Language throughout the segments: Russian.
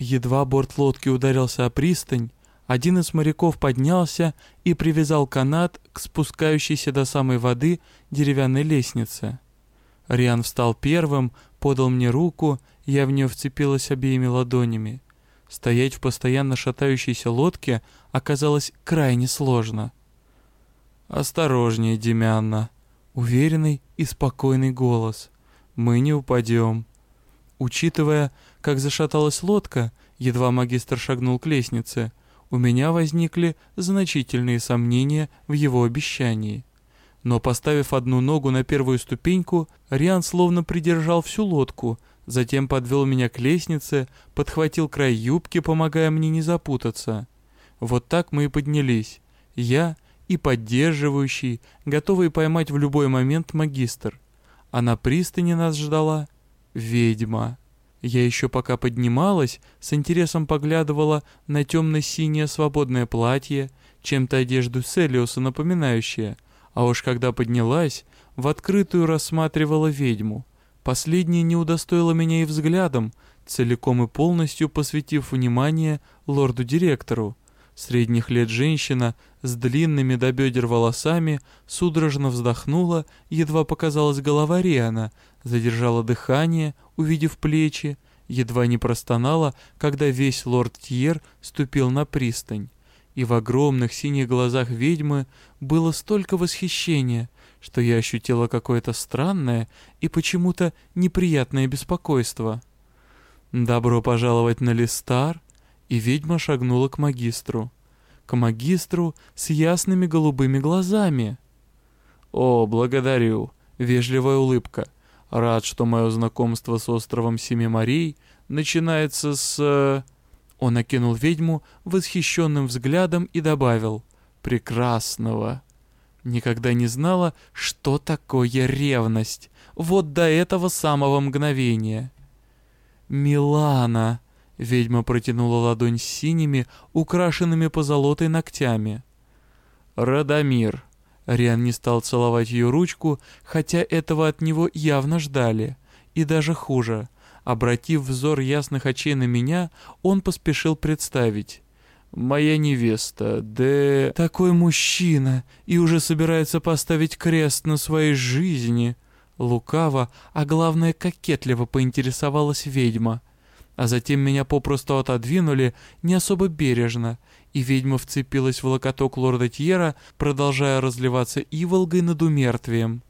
Едва борт лодки ударился о пристань, один из моряков поднялся и привязал канат к спускающейся до самой воды деревянной лестнице. Риан встал первым, подал мне руку, я в нее вцепилась обеими ладонями. Стоять в постоянно шатающейся лодке оказалось крайне сложно. «Осторожнее, Демянна!» Уверенный и спокойный голос. «Мы не упадем». Учитывая, как зашаталась лодка, едва магистр шагнул к лестнице, у меня возникли значительные сомнения в его обещании. Но поставив одну ногу на первую ступеньку, Риан словно придержал всю лодку, затем подвел меня к лестнице, подхватил край юбки, помогая мне не запутаться. Вот так мы и поднялись. Я и поддерживающий, готовый поймать в любой момент магистр. А на пристани нас ждала ведьма. Я еще пока поднималась, с интересом поглядывала на темно-синее свободное платье, чем-то одежду Селиуса напоминающее, а уж когда поднялась, в открытую рассматривала ведьму. Последняя не удостоила меня и взглядом, целиком и полностью посвятив внимание лорду-директору. Средних лет женщина с длинными до бедер волосами судорожно вздохнула, едва показалась голова Риана, задержала дыхание, увидев плечи, едва не простонала, когда весь лорд Тьер ступил на пристань. И в огромных синих глазах ведьмы было столько восхищения, что я ощутила какое-то странное и почему-то неприятное беспокойство. «Добро пожаловать на Листар», и ведьма шагнула к магистру. К магистру с ясными голубыми глазами. «О, благодарю!» — вежливая улыбка. «Рад, что мое знакомство с островом Семи морей начинается с...» Он окинул ведьму восхищенным взглядом и добавил «прекрасного». Никогда не знала, что такое ревность. Вот до этого самого мгновения. «Милана!» Ведьма протянула ладонь с синими, украшенными позолотой ногтями. «Радомир!» Риан не стал целовать ее ручку, хотя этого от него явно ждали. И даже хуже. Обратив взор ясных очей на меня, он поспешил представить. «Моя невеста, Де...» «Такой мужчина, и уже собирается поставить крест на своей жизни!» Лукаво, а главное кокетливо поинтересовалась ведьма а затем меня попросту отодвинули не особо бережно, и ведьма вцепилась в локоток лорда Тьера, продолжая разливаться иволгой над умертвием.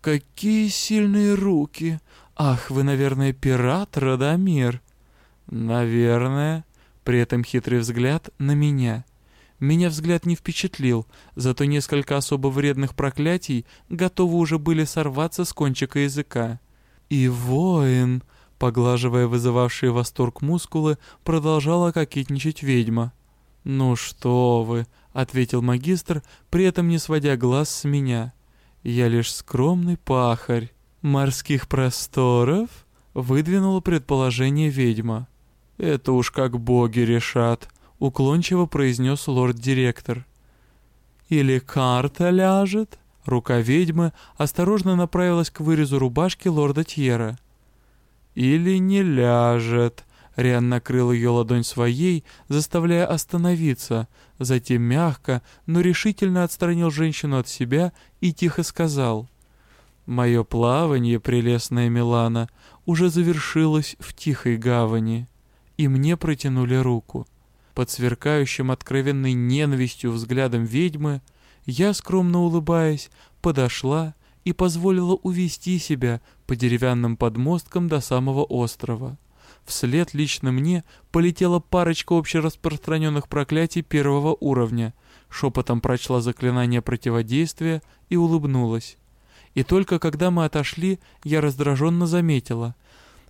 «Какие сильные руки! Ах, вы, наверное, пират, Радомир!» «Наверное...» При этом хитрый взгляд на меня. Меня взгляд не впечатлил, зато несколько особо вредных проклятий готовы уже были сорваться с кончика языка. «И воин!» Поглаживая вызывавшие восторг мускулы, продолжала кокетничать ведьма. «Ну что вы», — ответил магистр, при этом не сводя глаз с меня. «Я лишь скромный пахарь. Морских просторов?» — выдвинула предположение ведьма. «Это уж как боги решат», — уклончиво произнес лорд-директор. «Или карта ляжет?» Рука ведьмы осторожно направилась к вырезу рубашки лорда Тьера или не ляжет». Риан накрыл ее ладонь своей, заставляя остановиться, затем мягко, но решительно отстранил женщину от себя и тихо сказал. «Мое плавание, прелестная Милана, уже завершилось в тихой гавани, и мне протянули руку. Под сверкающим откровенной ненавистью взглядом ведьмы я, скромно улыбаясь, подошла и позволила увести себя по деревянным подмосткам до самого острова. Вслед лично мне полетела парочка общераспространенных проклятий первого уровня, шепотом прочла заклинание противодействия и улыбнулась. И только когда мы отошли, я раздраженно заметила.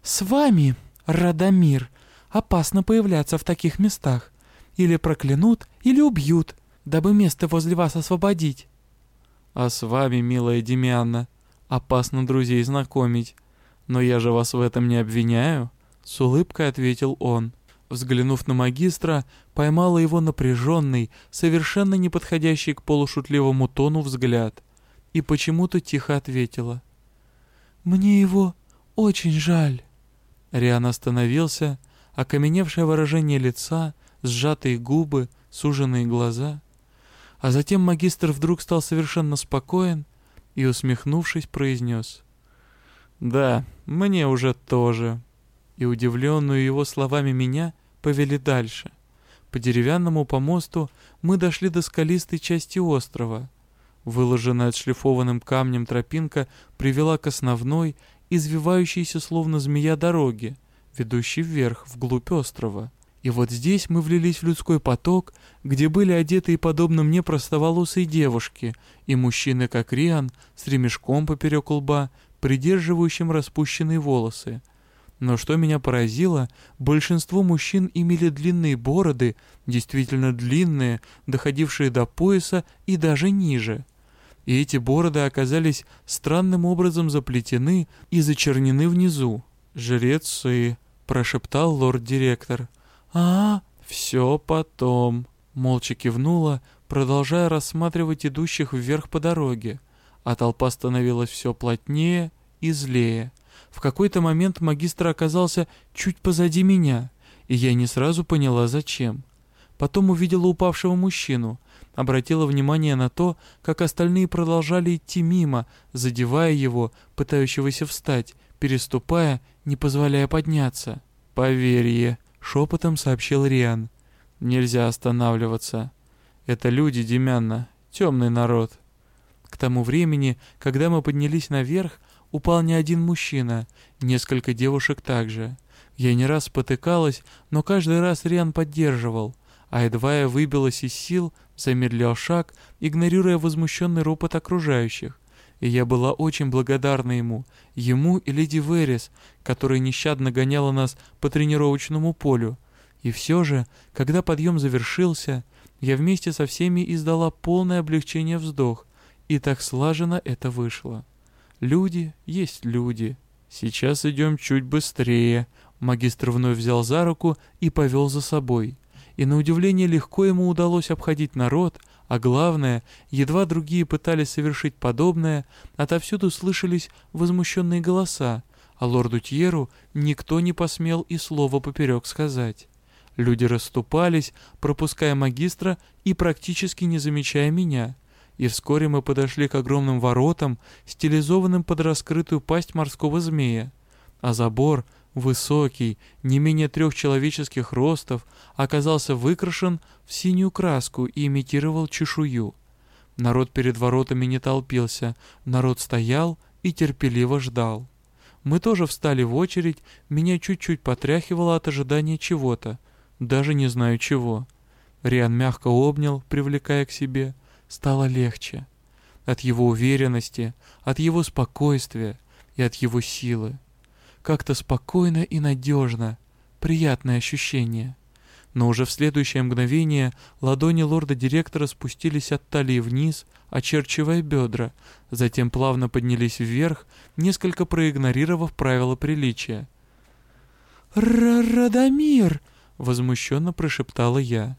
«С вами, Радомир, опасно появляться в таких местах. Или проклянут, или убьют, дабы место возле вас освободить». А с вами, милая Демианна, опасно друзей знакомить. Но я же вас в этом не обвиняю», — с улыбкой ответил он. Взглянув на магистра, поймала его напряженный, совершенно не подходящий к полушутливому тону взгляд. И почему-то тихо ответила. «Мне его очень жаль». Риан остановился, окаменевшее выражение лица, сжатые губы, суженные глаза. А затем магистр вдруг стал совершенно спокоен и, усмехнувшись, произнес «Да, мне уже тоже». И удивленную его словами меня повели дальше. По деревянному помосту мы дошли до скалистой части острова. Выложенная отшлифованным камнем тропинка привела к основной, извивающейся словно змея дороге, ведущей вверх, вглубь острова. И вот здесь мы влились в людской поток, где были одеты и подобно мне простоволосые девушки, и мужчины, как Риан, с ремешком поперек лба, придерживающим распущенные волосы. Но что меня поразило, большинство мужчин имели длинные бороды, действительно длинные, доходившие до пояса и даже ниже. И эти бороды оказались странным образом заплетены и зачернены внизу. «Жрецы», — прошептал лорд-директор. «А, все потом», — молча кивнула, продолжая рассматривать идущих вверх по дороге, а толпа становилась все плотнее и злее. В какой-то момент магистр оказался чуть позади меня, и я не сразу поняла, зачем. Потом увидела упавшего мужчину, обратила внимание на то, как остальные продолжали идти мимо, задевая его, пытающегося встать, переступая, не позволяя подняться. «Поверье», Шепотом сообщил Риан. «Нельзя останавливаться. Это люди, Демянна, темный народ». К тому времени, когда мы поднялись наверх, упал не один мужчина, несколько девушек также. Я не раз спотыкалась, но каждый раз Риан поддерживал, а едва я выбилась из сил, замедлял шаг, игнорируя возмущенный ропот окружающих и я была очень благодарна ему, ему и леди Верес, которая нещадно гоняла нас по тренировочному полю. И все же, когда подъем завершился, я вместе со всеми издала полное облегчение вздох, и так слаженно это вышло. Люди есть люди. Сейчас идем чуть быстрее. Магистр вновь взял за руку и повел за собой. И на удивление легко ему удалось обходить народ, а главное, едва другие пытались совершить подобное, отовсюду слышались возмущенные голоса, а лорду Тьеру никто не посмел и слова поперек сказать. Люди расступались, пропуская магистра и практически не замечая меня. И вскоре мы подошли к огромным воротам, стилизованным под раскрытую пасть морского змея. А забор — высокий, не менее трех человеческих ростов, оказался выкрашен в синюю краску и имитировал чешую. Народ перед воротами не толпился, народ стоял и терпеливо ждал. Мы тоже встали в очередь, меня чуть-чуть потряхивало от ожидания чего-то, даже не знаю чего. Риан мягко обнял, привлекая к себе. Стало легче. От его уверенности, от его спокойствия и от его силы. Как-то спокойно и надежно. Приятное ощущение. Но уже в следующее мгновение ладони лорда-директора спустились от талии вниз, очерчивая бедра, затем плавно поднялись вверх, несколько проигнорировав правила приличия. «Радомир!» — возмущенно прошептала я.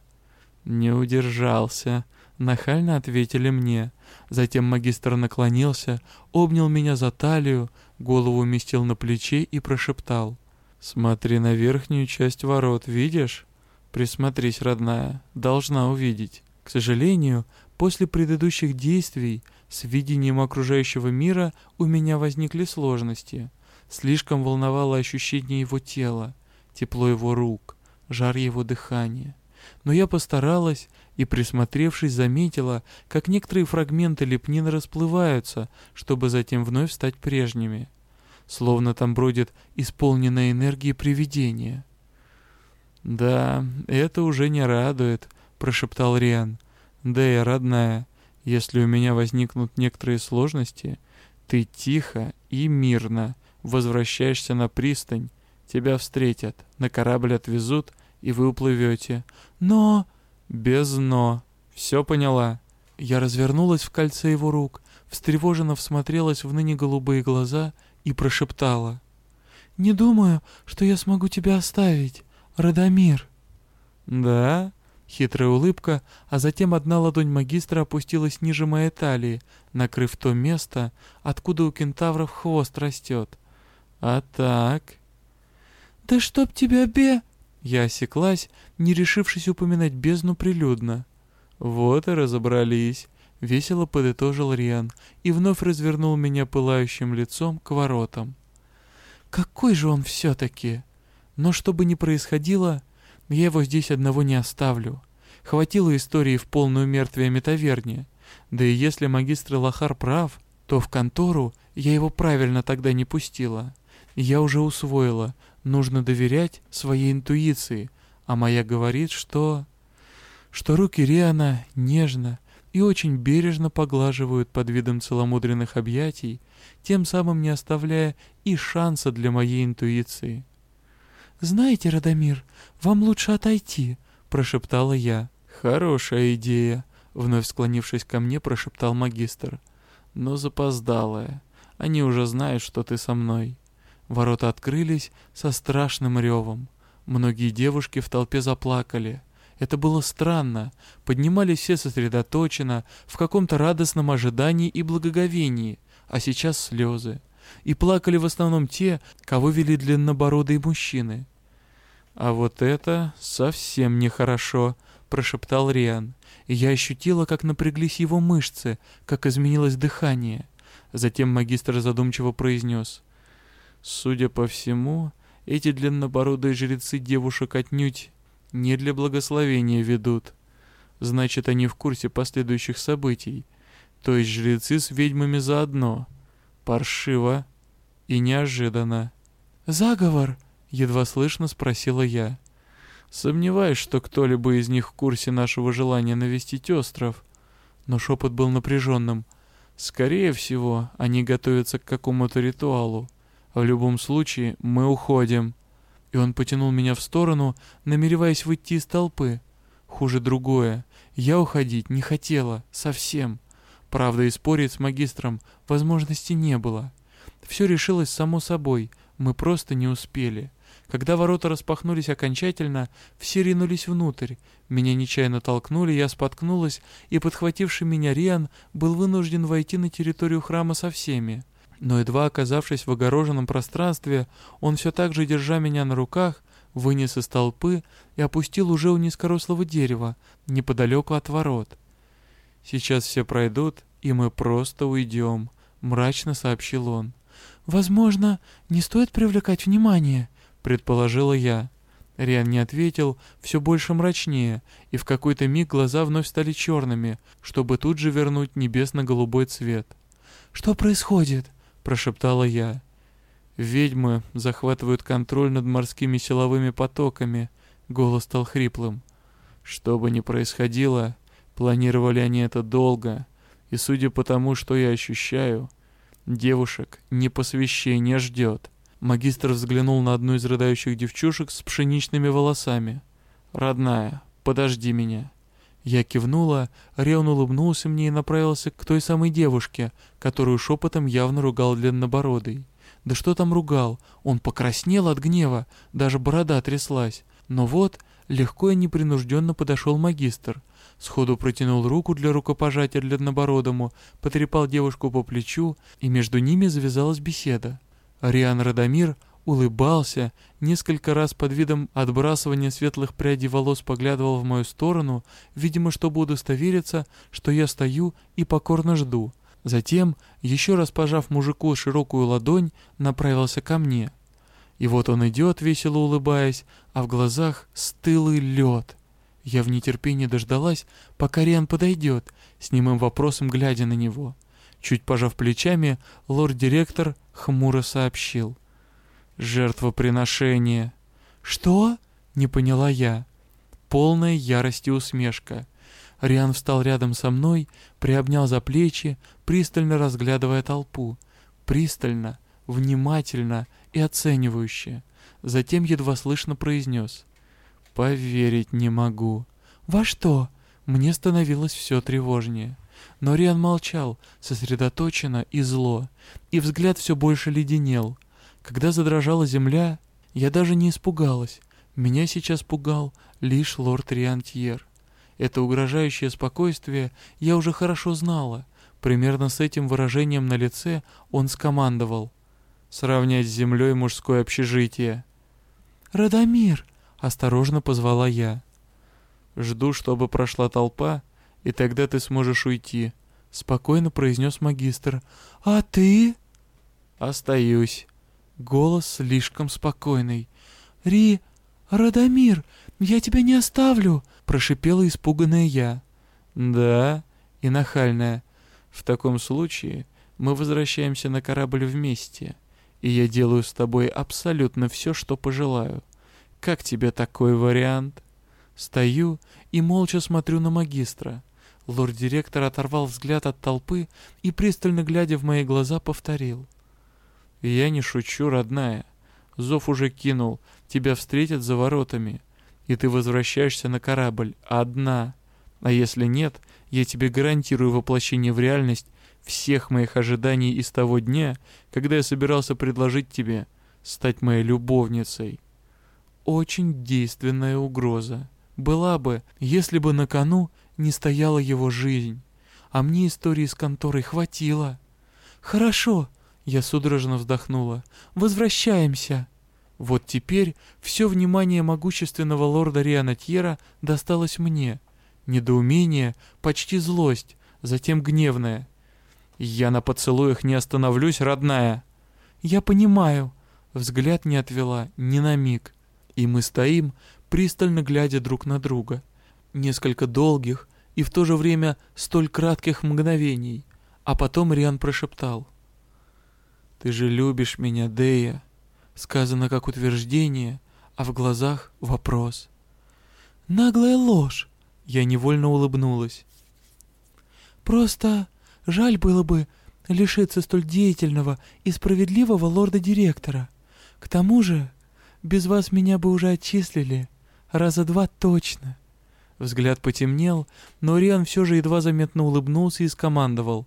«Не удержался», — нахально ответили мне. Затем магистр наклонился, обнял меня за талию, голову уместил на плече и прошептал. «Смотри на верхнюю часть ворот, видишь? Присмотрись, родная, должна увидеть». К сожалению, после предыдущих действий с видением окружающего мира у меня возникли сложности. Слишком волновало ощущение его тела, тепло его рук, жар его дыхания. Но я постаралась и, присмотревшись, заметила, как некоторые фрагменты лепнины расплываются, чтобы затем вновь стать прежними. Словно там бродит исполненное энергии привидение. «Да, это уже не радует», — прошептал Риан. «Да и родная, если у меня возникнут некоторые сложности, ты тихо и мирно возвращаешься на пристань, тебя встретят, на корабль отвезут, и вы уплывете. Но...» «Без «но». Все поняла». Я развернулась в кольце его рук, встревоженно всмотрелась в ныне голубые глаза и прошептала. «Не думаю, что я смогу тебя оставить, Радомир». «Да?» Хитрая улыбка, а затем одна ладонь магистра опустилась ниже моей талии, накрыв то место, откуда у кентавров хвост растет. «А так...» «Да чтоб тебя бе...» Я осеклась, не решившись упоминать бездну прилюдно. «Вот и разобрались», — весело подытожил Риан и вновь развернул меня пылающим лицом к воротам. «Какой же он все-таки! Но что бы ни происходило, я его здесь одного не оставлю. Хватило истории в полную мертвие метаверне. Да и если магистр Лохар прав, то в контору я его правильно тогда не пустила. Я уже усвоила, нужно доверять своей интуиции, а моя говорит, что... что руки Риана нежно и очень бережно поглаживают под видом целомудренных объятий, тем самым не оставляя и шанса для моей интуиции. «Знаете, Радомир, вам лучше отойти», — прошептала я. «Хорошая идея», — вновь склонившись ко мне, прошептал магистр. «Но запоздалая. Они уже знают, что ты со мной». Ворота открылись со страшным ревом. Многие девушки в толпе заплакали. Это было странно. Поднимались все сосредоточенно, в каком-то радостном ожидании и благоговении, а сейчас слезы. И плакали в основном те, кого вели длиннобородые мужчины. «А вот это совсем нехорошо», — прошептал Риан. И я ощутила, как напряглись его мышцы, как изменилось дыхание. Затем магистр задумчиво произнес. Судя по всему, эти длиннобородые жрецы девушек отнюдь не для благословения ведут. Значит, они в курсе последующих событий. То есть жрецы с ведьмами заодно. Паршиво и неожиданно. «Заговор?» — едва слышно спросила я. Сомневаюсь, что кто-либо из них в курсе нашего желания навестить остров. Но шепот был напряженным. Скорее всего, они готовятся к какому-то ритуалу. В любом случае, мы уходим. И он потянул меня в сторону, намереваясь выйти из толпы. Хуже другое. Я уходить не хотела, совсем. Правда, и спорить с магистром возможности не было. Все решилось само собой, мы просто не успели. Когда ворота распахнулись окончательно, все ринулись внутрь. Меня нечаянно толкнули, я споткнулась, и подхвативший меня Риан был вынужден войти на территорию храма со всеми. Но едва оказавшись в огороженном пространстве, он все так же, держа меня на руках, вынес из толпы и опустил уже у низкорослого дерева, неподалеку от ворот. «Сейчас все пройдут, и мы просто уйдем», — мрачно сообщил он. «Возможно, не стоит привлекать внимание», — предположила я. Риан не ответил, все больше мрачнее, и в какой-то миг глаза вновь стали черными, чтобы тут же вернуть небесно-голубой цвет. «Что происходит?» — прошептала я. «Ведьмы захватывают контроль над морскими силовыми потоками», — голос стал хриплым. «Что бы ни происходило, планировали они это долго, и судя по тому, что я ощущаю, девушек непосвящение ждет». Магистр взглянул на одну из рыдающих девчушек с пшеничными волосами. «Родная, подожди меня». Я кивнула, Реон улыбнулся мне и направился к той самой девушке, которую шепотом явно ругал длиннобородый. Да что там ругал? Он покраснел от гнева, даже борода тряслась. Но вот, легко и непринужденно подошел магистр. Сходу протянул руку для рукопожатия длиннобородому, потрепал девушку по плечу, и между ними завязалась беседа. Ариан Радомир улыбался, несколько раз под видом отбрасывания светлых прядей волос поглядывал в мою сторону, видимо, чтобы удостовериться, что я стою и покорно жду. Затем, еще раз пожав мужику широкую ладонь, направился ко мне. И вот он идет, весело улыбаясь, а в глазах стылый лед. Я в нетерпении дождалась, пока Риан подойдет, с немым вопросом глядя на него. Чуть пожав плечами, лорд-директор хмуро сообщил. «Жертвоприношение». «Что?» — не поняла я. Полная ярости усмешка. Риан встал рядом со мной, приобнял за плечи, пристально разглядывая толпу. Пристально, внимательно и оценивающе. Затем едва слышно произнес. «Поверить не могу». «Во что?» Мне становилось все тревожнее. Но Риан молчал, сосредоточенно и зло, и взгляд все больше леденел. Когда задрожала земля, я даже не испугалась. Меня сейчас пугал лишь лорд Риантьер. Это угрожающее спокойствие я уже хорошо знала. Примерно с этим выражением на лице он скомандовал. «Сравнять с землей мужское общежитие». «Радомир!» — осторожно позвала я. «Жду, чтобы прошла толпа, и тогда ты сможешь уйти», — спокойно произнес магистр. «А ты?» «Остаюсь». Голос слишком спокойный. «Ри... Радомир, я тебя не оставлю!» — прошипела испуганная я. «Да?» и нахальная. «В таком случае мы возвращаемся на корабль вместе, и я делаю с тобой абсолютно все, что пожелаю. Как тебе такой вариант?» Стою и молча смотрю на магистра. Лорд-директор оторвал взгляд от толпы и, пристально глядя в мои глаза, повторил. «Я не шучу, родная. Зов уже кинул, тебя встретят за воротами, и ты возвращаешься на корабль одна. А если нет, я тебе гарантирую воплощение в реальность всех моих ожиданий из того дня, когда я собирался предложить тебе стать моей любовницей». Очень действенная угроза. Была бы, если бы на кону не стояла его жизнь. А мне истории с конторой хватило. «Хорошо», — я судорожно вздохнула, — «возвращаемся». Вот теперь все внимание могущественного лорда Рианатьера досталось мне. Недоумение, почти злость, затем гневное. «Я на поцелуях не остановлюсь, родная!» «Я понимаю», — взгляд не отвела ни на миг. И мы стоим, пристально глядя друг на друга. Несколько долгих и в то же время столь кратких мгновений. А потом Риан прошептал. «Ты же любишь меня, Дея!» Сказано как утверждение, а в глазах вопрос. «Наглая ложь!» Я невольно улыбнулась. «Просто жаль было бы лишиться столь деятельного и справедливого лорда-директора. К тому же без вас меня бы уже отчислили. Раза два точно. Взгляд потемнел, но Риан все же едва заметно улыбнулся и скомандовал.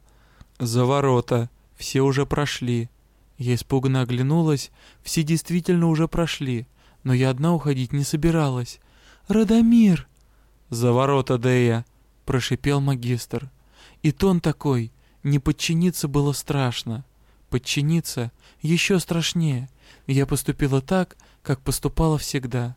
«За ворота! Все уже прошли!» Я испуганно оглянулась, все действительно уже прошли, но я одна уходить не собиралась. «Радомир!» «За ворота, Дея!» — прошипел магистр. И тон такой, не подчиниться было страшно. Подчиниться еще страшнее. Я поступила так, как поступала всегда.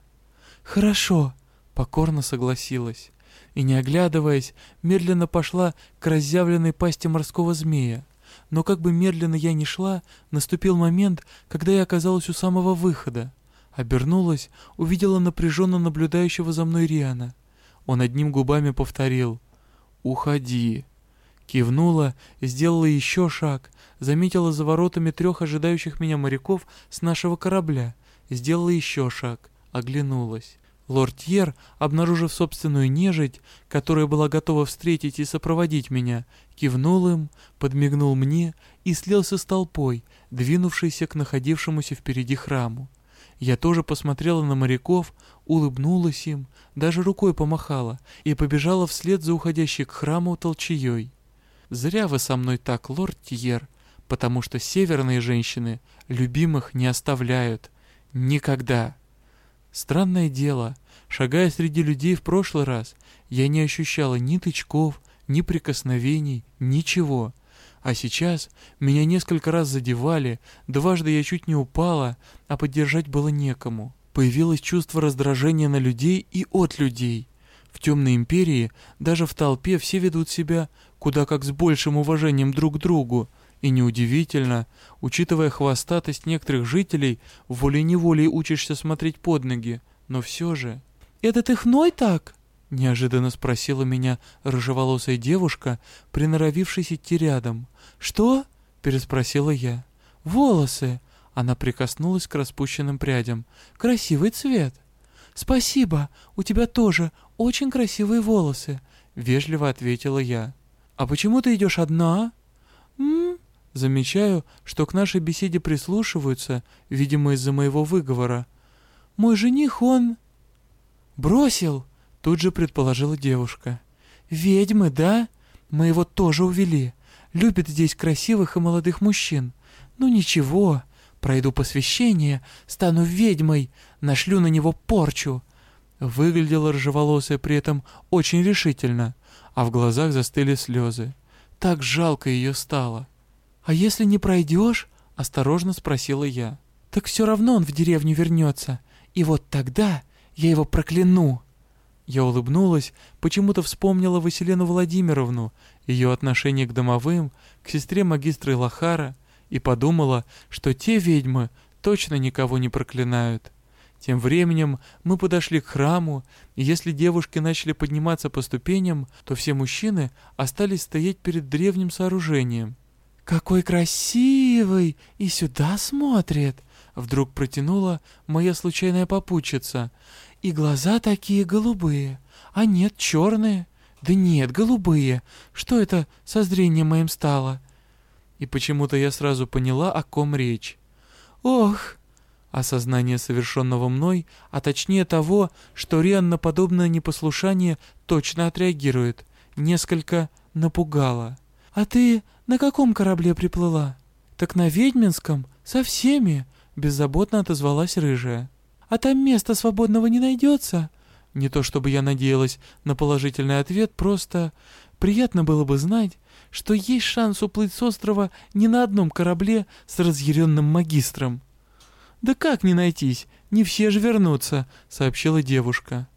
«Хорошо», — покорно согласилась. И, не оглядываясь, медленно пошла к разъявленной пасти морского змея. Но как бы медленно я ни шла, наступил момент, когда я оказалась у самого выхода. Обернулась, увидела напряженно наблюдающего за мной Риана. Он одним губами повторил «Уходи». Кивнула, сделала еще шаг, заметила за воротами трех ожидающих меня моряков с нашего корабля сделала еще шаг, оглянулась. Лорд Тьер, обнаружив собственную нежить, которая была готова встретить и сопроводить меня, кивнул им, подмигнул мне и слился с толпой, двинувшейся к находившемуся впереди храму. Я тоже посмотрела на моряков, улыбнулась им, даже рукой помахала и побежала вслед за уходящей к храму толчеей. «Зря вы со мной так, лорд Тьер, потому что северные женщины любимых не оставляют», Никогда. Странное дело, шагая среди людей в прошлый раз, я не ощущала ни тычков, ни прикосновений, ничего. А сейчас меня несколько раз задевали, дважды я чуть не упала, а поддержать было некому. Появилось чувство раздражения на людей и от людей. В темной империи, даже в толпе все ведут себя куда как с большим уважением друг к другу, и неудивительно, учитывая хвостатость некоторых жителей, волей-неволей учишься смотреть под ноги, но все же... «Это ты хной так?» — неожиданно спросила меня рыжеволосая девушка, приноровившись идти рядом. «Что?» — переспросила я. «Волосы!» — она прикоснулась к распущенным прядям. «Красивый цвет!» «Спасибо, у тебя тоже очень красивые волосы», — вежливо ответила я. «А почему ты идешь одна?» «М Замечаю, что к нашей беседе прислушиваются, видимо, из-за моего выговора. «Мой жених, он...» «Бросил!» — тут же предположила девушка. «Ведьмы, да? Мы его тоже увели. Любит здесь красивых и молодых мужчин. Ну ничего, пройду посвящение, стану ведьмой, нашлю на него порчу». Выглядела рыжеволосая при этом очень решительно, а в глазах застыли слезы. Так жалко ее стало. «А если не пройдешь?» — осторожно спросила я. «Так все равно он в деревню вернется. И вот тогда я его прокляну!» Я улыбнулась, почему-то вспомнила Василену Владимировну, ее отношение к домовым, к сестре магистра Лохара, и подумала, что те ведьмы точно никого не проклинают. Тем временем мы подошли к храму, и если девушки начали подниматься по ступеням, то все мужчины остались стоять перед древним сооружением. «Какой красивый! И сюда смотрит!» Вдруг протянула моя случайная попутчица. «И глаза такие голубые, а нет, черные. Да нет, голубые. Что это со зрением моим стало?» И почему-то я сразу поняла, о ком речь. «Ох!» Осознание совершенного мной, а точнее того, что Риан на подобное непослушание точно отреагирует, несколько напугало. «А ты на каком корабле приплыла?» «Так на Ведьминском, со всеми», — беззаботно отозвалась рыжая. «А там места свободного не найдется?» Не то чтобы я надеялась на положительный ответ, просто приятно было бы знать, что есть шанс уплыть с острова не на одном корабле с разъяренным магистром. «Да как не найтись? Не все же вернутся», — сообщила девушка.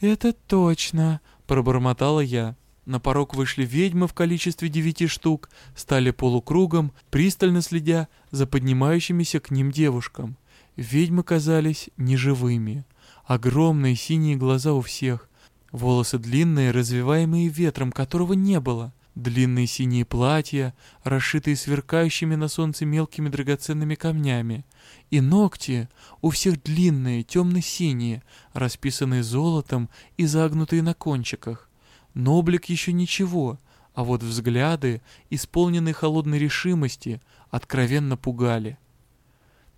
«Это точно», — пробормотала я. На порог вышли ведьмы в количестве девяти штук, стали полукругом, пристально следя за поднимающимися к ним девушкам. Ведьмы казались неживыми. Огромные синие глаза у всех, волосы длинные, развиваемые ветром, которого не было. Длинные синие платья, расшитые сверкающими на солнце мелкими драгоценными камнями. И ногти у всех длинные, темно-синие, расписанные золотом и загнутые на кончиках. Но облик еще ничего, а вот взгляды, исполненные холодной решимости, откровенно пугали.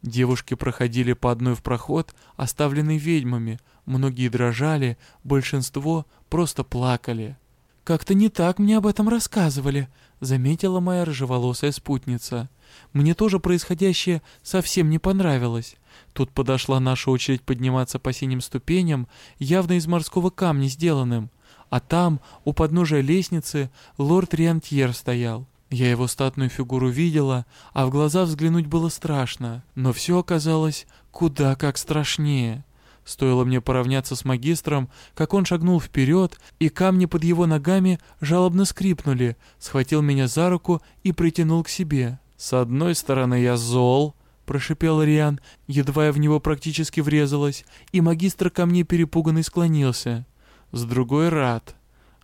Девушки проходили по одной в проход, оставленный ведьмами, многие дрожали, большинство просто плакали. «Как-то не так мне об этом рассказывали», — заметила моя рыжеволосая спутница. «Мне тоже происходящее совсем не понравилось. Тут подошла наша очередь подниматься по синим ступеням, явно из морского камня сделанным. А там, у подножия лестницы, лорд Риантьер стоял. Я его статную фигуру видела, а в глаза взглянуть было страшно. Но все оказалось куда как страшнее. Стоило мне поравняться с магистром, как он шагнул вперед, и камни под его ногами жалобно скрипнули, схватил меня за руку и притянул к себе. «С одной стороны я зол», — прошипел Риан, едва я в него практически врезалась, и магистр ко мне перепуганный склонился. «С другой рад.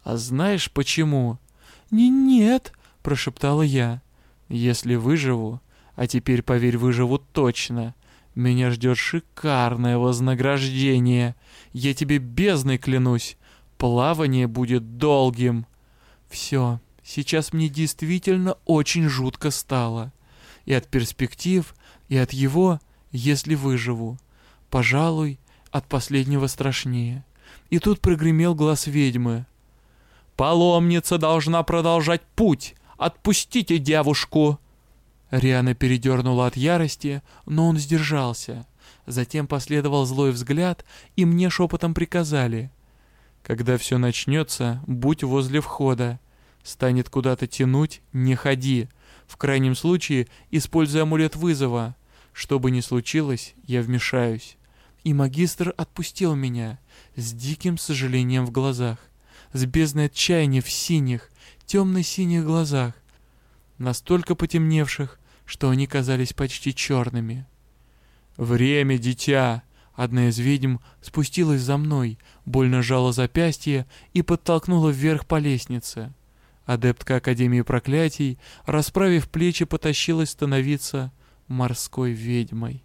А знаешь почему?» «Не нет», — прошептала я. «Если выживу, а теперь, поверь, выживу точно, меня ждет шикарное вознаграждение. Я тебе бездной клянусь. Плавание будет долгим. Все, сейчас мне действительно очень жутко стало. И от перспектив, и от его, если выживу. Пожалуй, от последнего страшнее. И тут прогремел глаз ведьмы. «Паломница должна продолжать путь! Отпустите девушку!» Риана передернула от ярости, но он сдержался. Затем последовал злой взгляд, и мне шепотом приказали. «Когда все начнется, будь возле входа. Станет куда-то тянуть, не ходи. В крайнем случае, используй амулет вызова. Что бы ни случилось, я вмешаюсь». И магистр отпустил меня, с диким сожалением в глазах, с бездной отчаяния в синих, темно-синих глазах, настолько потемневших, что они казались почти черными. «Время, дитя!» Одна из ведьм спустилась за мной, больно жала запястье и подтолкнула вверх по лестнице. Адептка Академии Проклятий, расправив плечи, потащилась становиться морской ведьмой.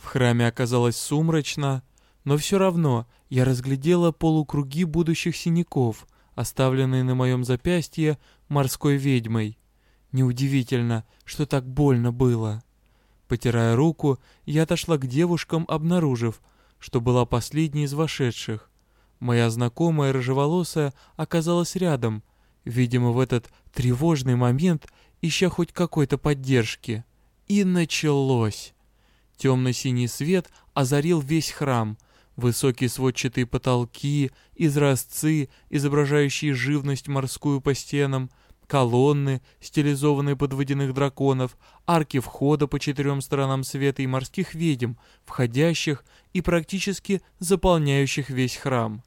В храме оказалось сумрачно, но все равно я разглядела полукруги будущих синяков, оставленные на моем запястье морской ведьмой. Неудивительно, что так больно было. Потирая руку, я отошла к девушкам, обнаружив, что была последней из вошедших. Моя знакомая рыжеволосая оказалась рядом, видимо, в этот тревожный момент, ища хоть какой-то поддержки. И началось. Темно-синий свет озарил весь храм — Высокие сводчатые потолки, изразцы, изображающие живность морскую по стенам, колонны, стилизованные под водяных драконов, арки входа по четырем сторонам света и морских ведьм, входящих и практически заполняющих весь храм.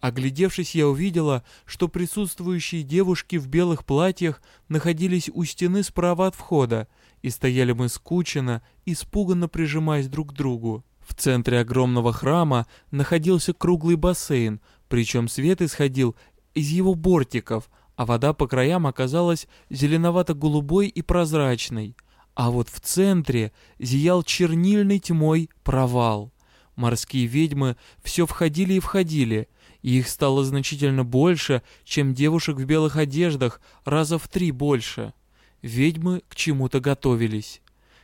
Оглядевшись, я увидела, что присутствующие девушки в белых платьях находились у стены справа от входа, и стояли мы скученно, испуганно прижимаясь друг к другу. В центре огромного храма находился круглый бассейн, причем свет исходил из его бортиков, а вода по краям оказалась зеленовато-голубой и прозрачной. А вот в центре зиял чернильной тьмой провал. Морские ведьмы все входили и входили, и их стало значительно больше, чем девушек в белых одеждах, раза в три больше. Ведьмы к чему-то готовились.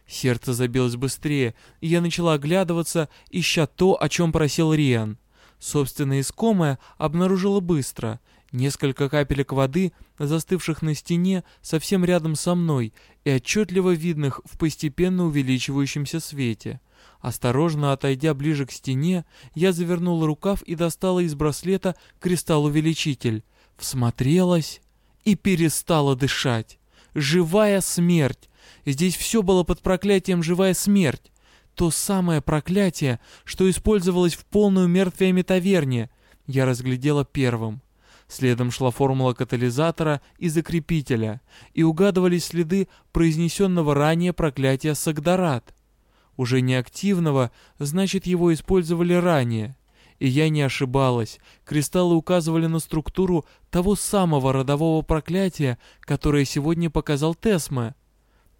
Сердце забилось быстрее, и я начала оглядываться, ища то, о чем просил Риан. Собственно, искомое обнаружила быстро. Несколько капелек воды, застывших на стене, совсем рядом со мной и отчетливо видных в постепенно увеличивающемся свете. Осторожно отойдя ближе к стене, я завернула рукав и достала из браслета кристалл-увеличитель. Всмотрелась и перестала дышать. Живая смерть! Здесь все было под проклятием «живая смерть». То самое проклятие, что использовалось в полную мертвее таверне, я разглядела первым. Следом шла формула катализатора и закрепителя, и угадывались следы произнесенного ранее проклятия Сагдарат. Уже неактивного, значит его использовали ранее. И я не ошибалась, кристаллы указывали на структуру того самого родового проклятия, которое сегодня показал Тесме.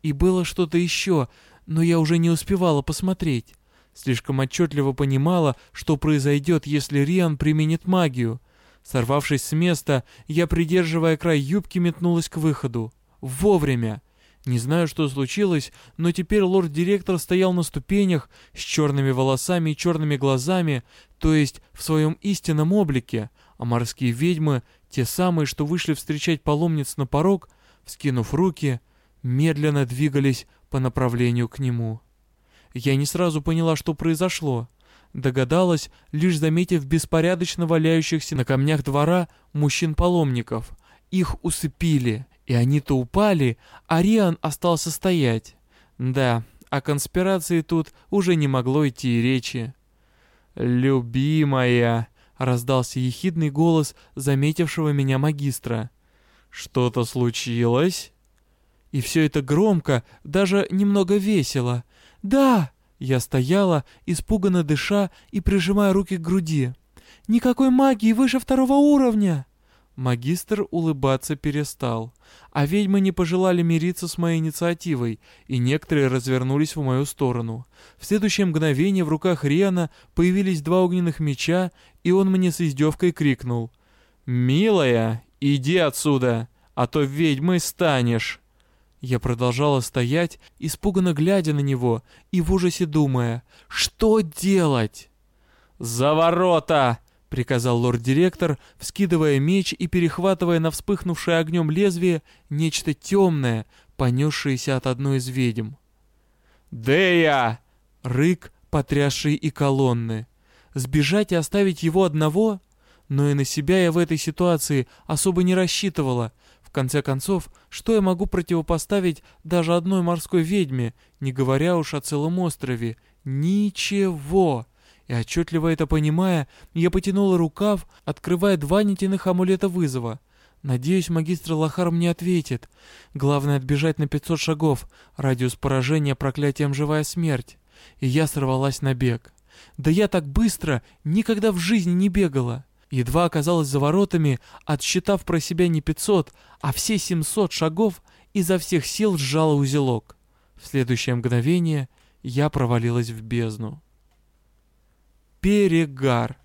И было что-то еще, но я уже не успевала посмотреть. Слишком отчетливо понимала, что произойдет, если Риан применит магию. Сорвавшись с места, я, придерживая край юбки, метнулась к выходу. Вовремя. Не знаю, что случилось, но теперь лорд-директор стоял на ступенях с черными волосами и черными глазами, то есть в своем истинном облике, а морские ведьмы, те самые, что вышли встречать паломниц на порог, вскинув руки, медленно двигались по направлению к нему. Я не сразу поняла, что произошло. Догадалась, лишь заметив беспорядочно валяющихся на камнях двора мужчин-паломников. Их усыпили, и они-то упали, а Риан остался стоять. Да, о конспирации тут уже не могло идти и речи. «Любимая!» — раздался ехидный голос заметившего меня магистра. «Что-то случилось?» И все это громко, даже немного весело. «Да!» Я стояла, испуганно дыша и прижимая руки к груди. «Никакой магии выше второго уровня!» Магистр улыбаться перестал, а ведьмы не пожелали мириться с моей инициативой, и некоторые развернулись в мою сторону. В следующее мгновение в руках Риана появились два огненных меча, и он мне с издевкой крикнул. «Милая, иди отсюда, а то ведьмой станешь!» Я продолжала стоять, испуганно глядя на него и в ужасе думая, что делать? «За ворота!» — приказал лорд-директор, вскидывая меч и перехватывая на вспыхнувшее огнем лезвие нечто темное, понесшееся от одной из ведьм. «Дея!» — рык, потрясший и колонны. Сбежать и оставить его одного? Но и на себя я в этой ситуации особо не рассчитывала — конце концов, что я могу противопоставить даже одной морской ведьме, не говоря уж о целом острове? Ничего. И отчетливо это понимая, я потянула рукав, открывая два нитяных амулета вызова. Надеюсь, магистр Лохар мне ответит. Главное отбежать на 500 шагов, радиус поражения проклятием живая смерть. И я сорвалась на бег. Да я так быстро никогда в жизни не бегала. Едва оказалась за воротами, отсчитав про себя не 500, а все 700 шагов, изо всех сил сжала узелок. В следующее мгновение я провалилась в бездну. Перегар.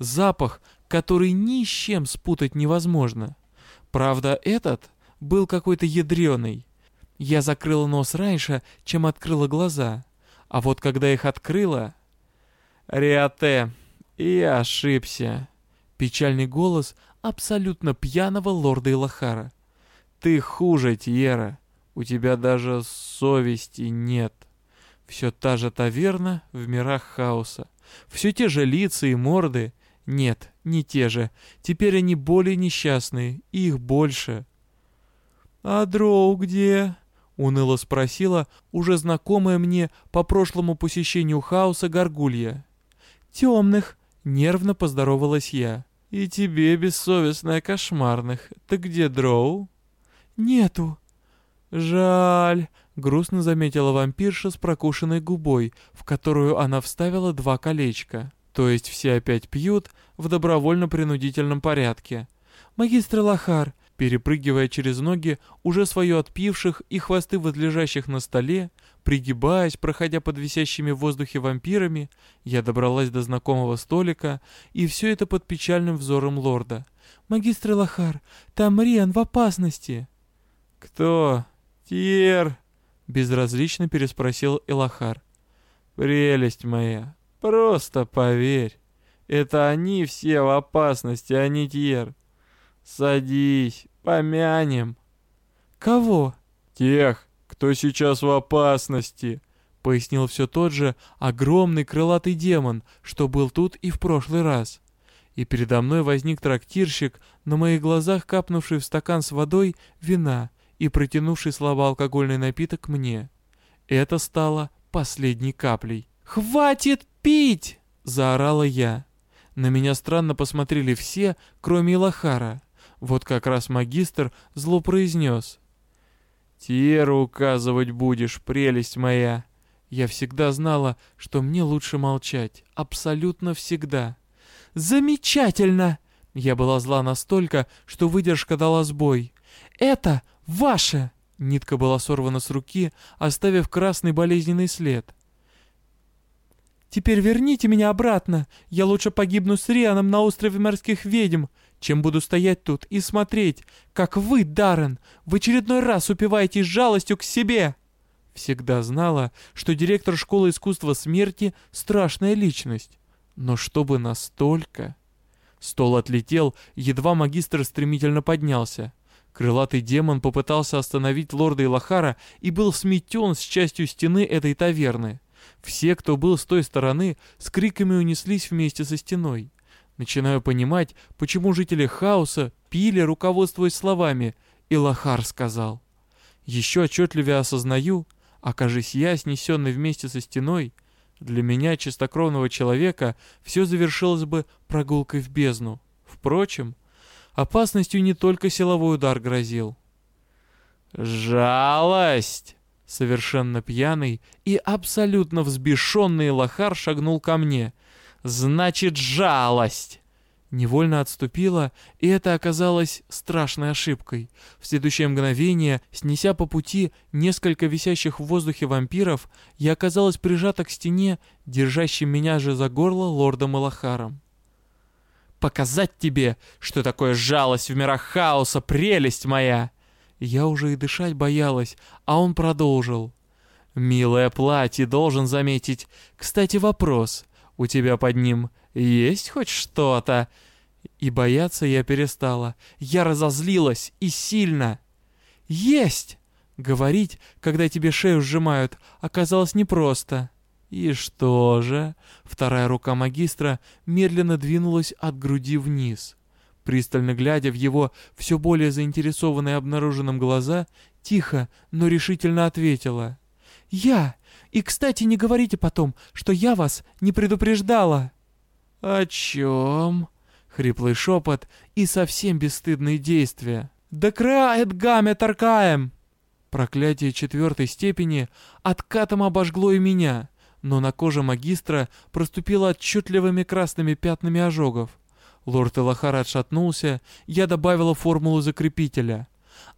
Запах, который ни с чем спутать невозможно. Правда, этот был какой-то ядреный. Я закрыла нос раньше, чем открыла глаза. А вот когда их открыла... Риате, я ошибся. Печальный голос абсолютно пьяного лорда Илахара. «Ты хуже, Тьера. У тебя даже совести нет. Все та же таверна в мирах хаоса. Все те же лица и морды. Нет, не те же. Теперь они более несчастные, и их больше». «А дроу где?» — уныло спросила уже знакомая мне по прошлому посещению хаоса горгулья. «Темных!» — нервно поздоровалась я. «И тебе, бессовестная кошмарных. Ты где дроу?» «Нету». «Жаль», — грустно заметила вампирша с прокушенной губой, в которую она вставила два колечка. То есть все опять пьют в добровольно-принудительном порядке. «Магистр Лохар, перепрыгивая через ноги уже свое отпивших и хвосты возлежащих на столе, пригибаясь, проходя под висящими в воздухе вампирами, я добралась до знакомого столика, и все это под печальным взором лорда. «Магистр Лохар, там Риан в опасности!» «Кто? Тьер?» — безразлично переспросил Элахар. «Прелесть моя, просто поверь, это они все в опасности, а не Тьер. Садись, помянем». «Кого?» «Тех, кто сейчас в опасности», — пояснил все тот же огромный крылатый демон, что был тут и в прошлый раз. И передо мной возник трактирщик, на моих глазах капнувший в стакан с водой вина и протянувший слабоалкогольный напиток мне. Это стало последней каплей. «Хватит пить!» — заорала я. На меня странно посмотрели все, кроме Илахара. Вот как раз магистр зло произнес. «Тьеру указывать будешь, прелесть моя!» Я всегда знала, что мне лучше молчать. Абсолютно всегда. «Замечательно!» Я была зла настолько, что выдержка дала сбой. «Это ваше!» Нитка была сорвана с руки, оставив красный болезненный след. «Теперь верните меня обратно. Я лучше погибну с Рианом на острове морских ведьм, чем буду стоять тут и смотреть, как вы, Даррен, в очередной раз упиваетесь жалостью к себе!» Всегда знала, что директор школы искусства смерти — страшная личность. Но чтобы настолько... Стол отлетел, едва магистр стремительно поднялся. Крылатый демон попытался остановить лорда Илахара и был сметен с частью стены этой таверны. Все, кто был с той стороны, с криками унеслись вместе со стеной. Начинаю понимать, почему жители хаоса пили, руководствуясь словами «Илахар сказал». Еще отчетливее осознаю, окажись я, снесенный вместе со стеной, для меня, чистокровного человека, все завершилось бы прогулкой в бездну. Впрочем, опасностью не только силовой удар грозил. «Жалость!» Совершенно пьяный и абсолютно взбешенный Лохар шагнул ко мне. «Значит, жалость!» Невольно отступила, и это оказалось страшной ошибкой. В следующее мгновение, снеся по пути несколько висящих в воздухе вампиров, я оказалась прижата к стене, держащим меня же за горло лордом Элахаром. «Показать тебе, что такое жалость в мирах хаоса, прелесть моя!» Я уже и дышать боялась, а он продолжил. «Милое платье, должен заметить. Кстати, вопрос. У тебя под ним есть хоть что-то?» И бояться я перестала. Я разозлилась и сильно. «Есть!» Говорить, когда тебе шею сжимают, оказалось непросто. И что же? Вторая рука магистра медленно двинулась от груди вниз. Пристально глядя в его все более заинтересованные обнаруженным глаза, тихо, но решительно ответила. «Я! И, кстати, не говорите потом, что я вас не предупреждала!» «О чем?» — хриплый шепот и совсем бесстыдные действия. «Да крает гамме таркаем!» Проклятие четвертой степени откатом обожгло и меня, но на коже магистра проступило отчетливыми красными пятнами ожогов. Лорд Элахар отшатнулся, я добавила формулу закрепителя.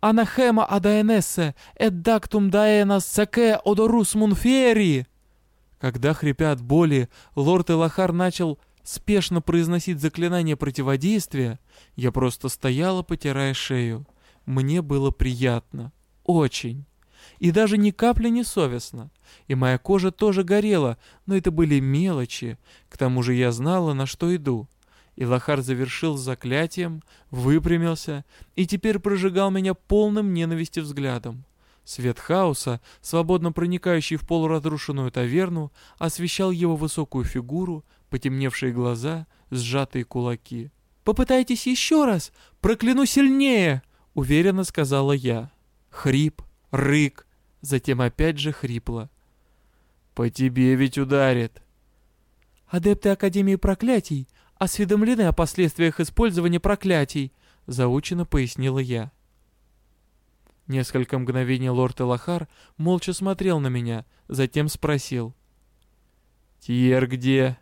«Анахема адаенессе, эддактум даенас саке одорус мунфери!» Когда, хрипя от боли, лорд Элахар начал спешно произносить заклинание противодействия, я просто стояла, потирая шею. Мне было приятно. Очень. И даже ни капли не совестно. И моя кожа тоже горела, но это были мелочи. К тому же я знала, на что иду. Илахар завершил заклятием, выпрямился и теперь прожигал меня полным ненависти взглядом. Свет хаоса, свободно проникающий в полуразрушенную таверну, освещал его высокую фигуру, потемневшие глаза, сжатые кулаки. «Попытайтесь еще раз! Прокляну сильнее!» — уверенно сказала я. Хрип, рык, затем опять же хрипло. «По тебе ведь ударит!» «Адепты Академии Проклятий осведомлены о последствиях использования проклятий», заучено пояснила я. Несколько мгновений лорд Элахар молча смотрел на меня, затем спросил. «Тьер где?»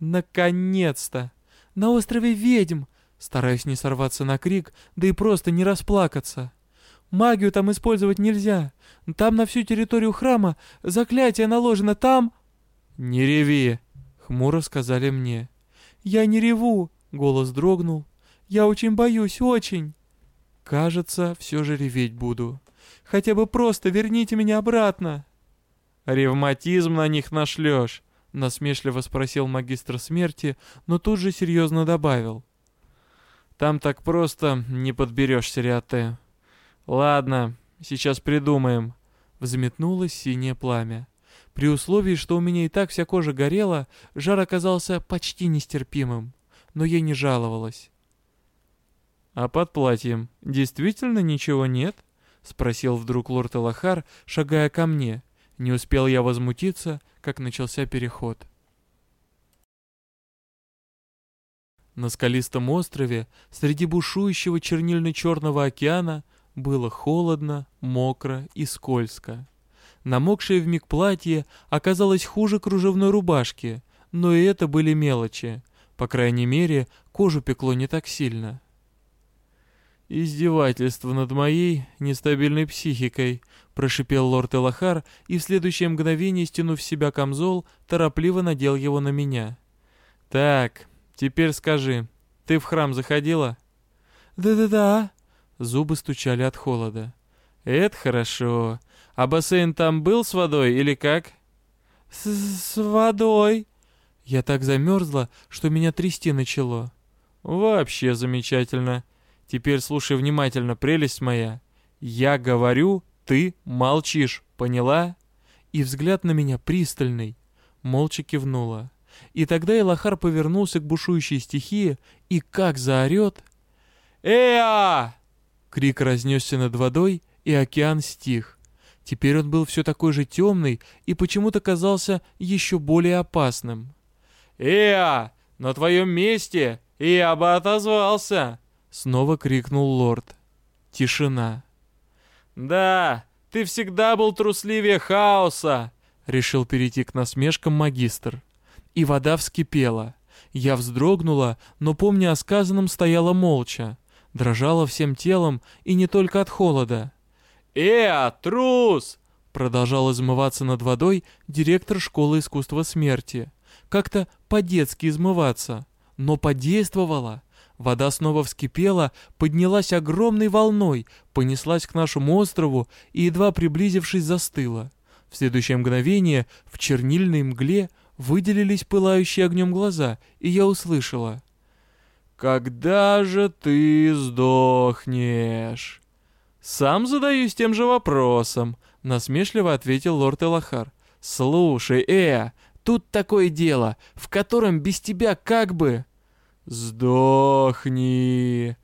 «Наконец-то! На острове ведьм!» Стараюсь не сорваться на крик, да и просто не расплакаться. Магию там использовать нельзя. Там на всю территорию храма заклятие наложено, там...» «Не реви!» — хмуро сказали мне. «Я не реву!» — голос дрогнул. «Я очень боюсь, очень!» «Кажется, все же реветь буду. Хотя бы просто верните меня обратно!» «Ревматизм на них нашлешь!» — насмешливо спросил магистр смерти, но тут же серьезно добавил. «Там так просто не подберешься, Риате. Ладно, сейчас придумаем». Взметнулось синее пламя. При условии, что у меня и так вся кожа горела, жар оказался почти нестерпимым. Но я не жаловалась. «А под платьем действительно ничего нет?» — спросил вдруг лорд Элахар, шагая ко мне. Не успел я возмутиться, как начался переход. На скалистом острове, среди бушующего чернильно-черного океана, было холодно, мокро и скользко. Намокшее вмиг платье оказалось хуже кружевной рубашки, но и это были мелочи. По крайней мере, кожу пекло не так сильно. «Издевательство над моей нестабильной психикой», — прошипел лорд Элахар, и в следующее мгновение, стянув с себя камзол, торопливо надел его на меня. «Так, теперь скажи, ты в храм заходила?» «Да-да-да», — зубы стучали от холода. «Это хорошо. А бассейн там был с водой или как?» «С, -с водой». Я так замерзла, что меня трясти начало. «Вообще замечательно. Теперь слушай внимательно, прелесть моя. Я говорю, ты молчишь, поняла?» И взгляд на меня пристальный. Молча кивнула. И тогда Элахар повернулся к бушующей стихии и как заорет. «Эа!» Крик разнесся над водой, и океан стих. Теперь он был все такой же темный и почему-то казался еще более опасным. «Эа! На твоем месте! Я бы отозвался!» Снова крикнул лорд. Тишина. «Да, ты всегда был трусливее хаоса!» Решил перейти к насмешкам магистр. И вода вскипела. Я вздрогнула, но, помня о сказанном, стояла молча. Дрожала всем телом и не только от холода. «Э, трус!» Продолжал измываться над водой директор школы искусства смерти. Как-то по-детски измываться. Но подействовало. Вода снова вскипела, поднялась огромной волной, понеслась к нашему острову и, едва приблизившись, застыла. В следующее мгновение в чернильной мгле выделились пылающие огнем глаза, и я услышала. «Когда же ты сдохнешь?» «Сам задаюсь тем же вопросом», — насмешливо ответил лорд Элахар. «Слушай, Эа, тут такое дело, в котором без тебя как бы...» «Сдохни!»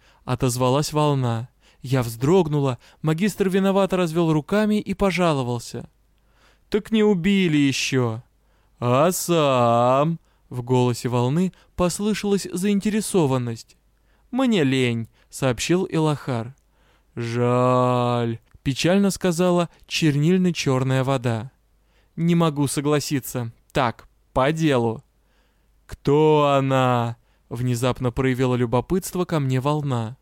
— отозвалась волна. Я вздрогнула, магистр виновато развел руками и пожаловался. «Так не убили еще!» «А сам?» — в голосе волны послышалась заинтересованность. «Мне лень», — сообщил Илахар. «Жаль», — печально сказала чернильно-черная вода. «Не могу согласиться. Так, по делу». «Кто она?» Внезапно проявила любопытство ко мне волна.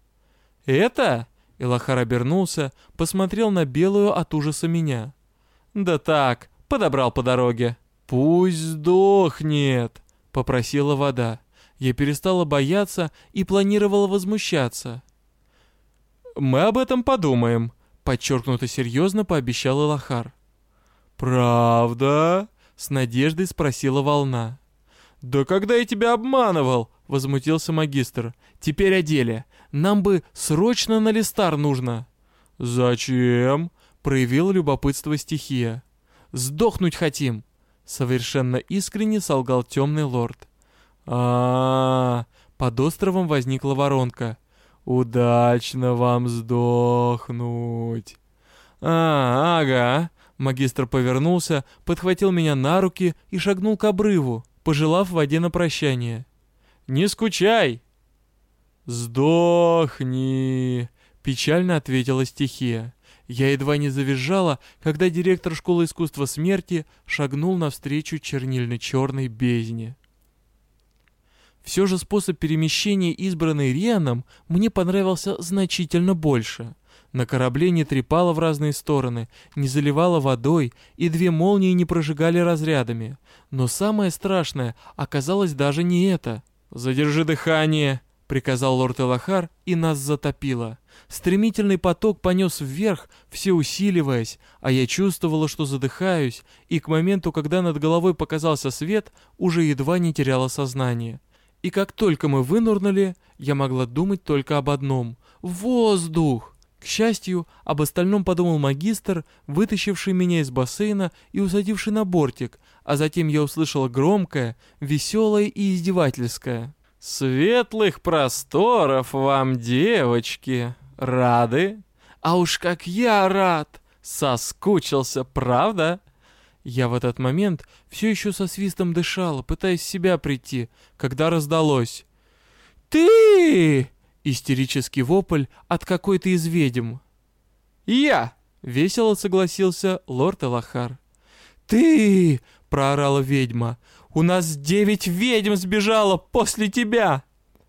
«Это?» — Элахар обернулся, посмотрел на белую от ужаса меня. «Да так, подобрал по дороге». «Пусть сдохнет», — попросила вода. Я перестала бояться и планировала возмущаться. «Мы об этом подумаем», — подчеркнуто серьезно пообещал Элахар. «Правда?» — с надеждой спросила волна. «Да когда я тебя обманывал?» — возмутился магистр. «Теперь о деле. Нам бы срочно на листар нужно». «Зачем?» — проявил любопытство стихия. «Сдохнуть хотим!» — совершенно искренне солгал темный лорд. а, -а, -а Под островом возникла воронка. «Удачно вам сдохнуть!» «А, ага». Магистр повернулся, подхватил меня на руки и шагнул к обрыву, пожелав воде на прощание. «Не скучай!» «Сдохни!» — печально ответила стихия. Я едва не завизжала, когда директор школы искусства смерти шагнул навстречу чернильно-черной бездне. Все же способ перемещения, избранный Рианом, мне понравился значительно больше. На корабле не трепало в разные стороны, не заливало водой, и две молнии не прожигали разрядами. Но самое страшное оказалось даже не это. «Задержи дыхание!» — приказал лорд Элахар, и нас затопило. Стремительный поток понес вверх, все усиливаясь, а я чувствовала, что задыхаюсь, и к моменту, когда над головой показался свет, уже едва не теряла сознание. И как только мы вынурнули, я могла думать только об одном — воздух! К счастью, об остальном подумал магистр, вытащивший меня из бассейна и усадивший на бортик, а затем я услышала громкое, веселое и издевательское. «Светлых просторов вам, девочки!» Рады? А уж как я рад! Соскучился, правда? Я в этот момент все еще со свистом дышала, пытаясь в себя прийти, когда раздалось. «Ты!» — истерический вопль от какой-то из ведьм. «Я!» — весело согласился лорд Элахар. «Ты!» — проорала ведьма. «У нас девять ведьм сбежало после тебя!»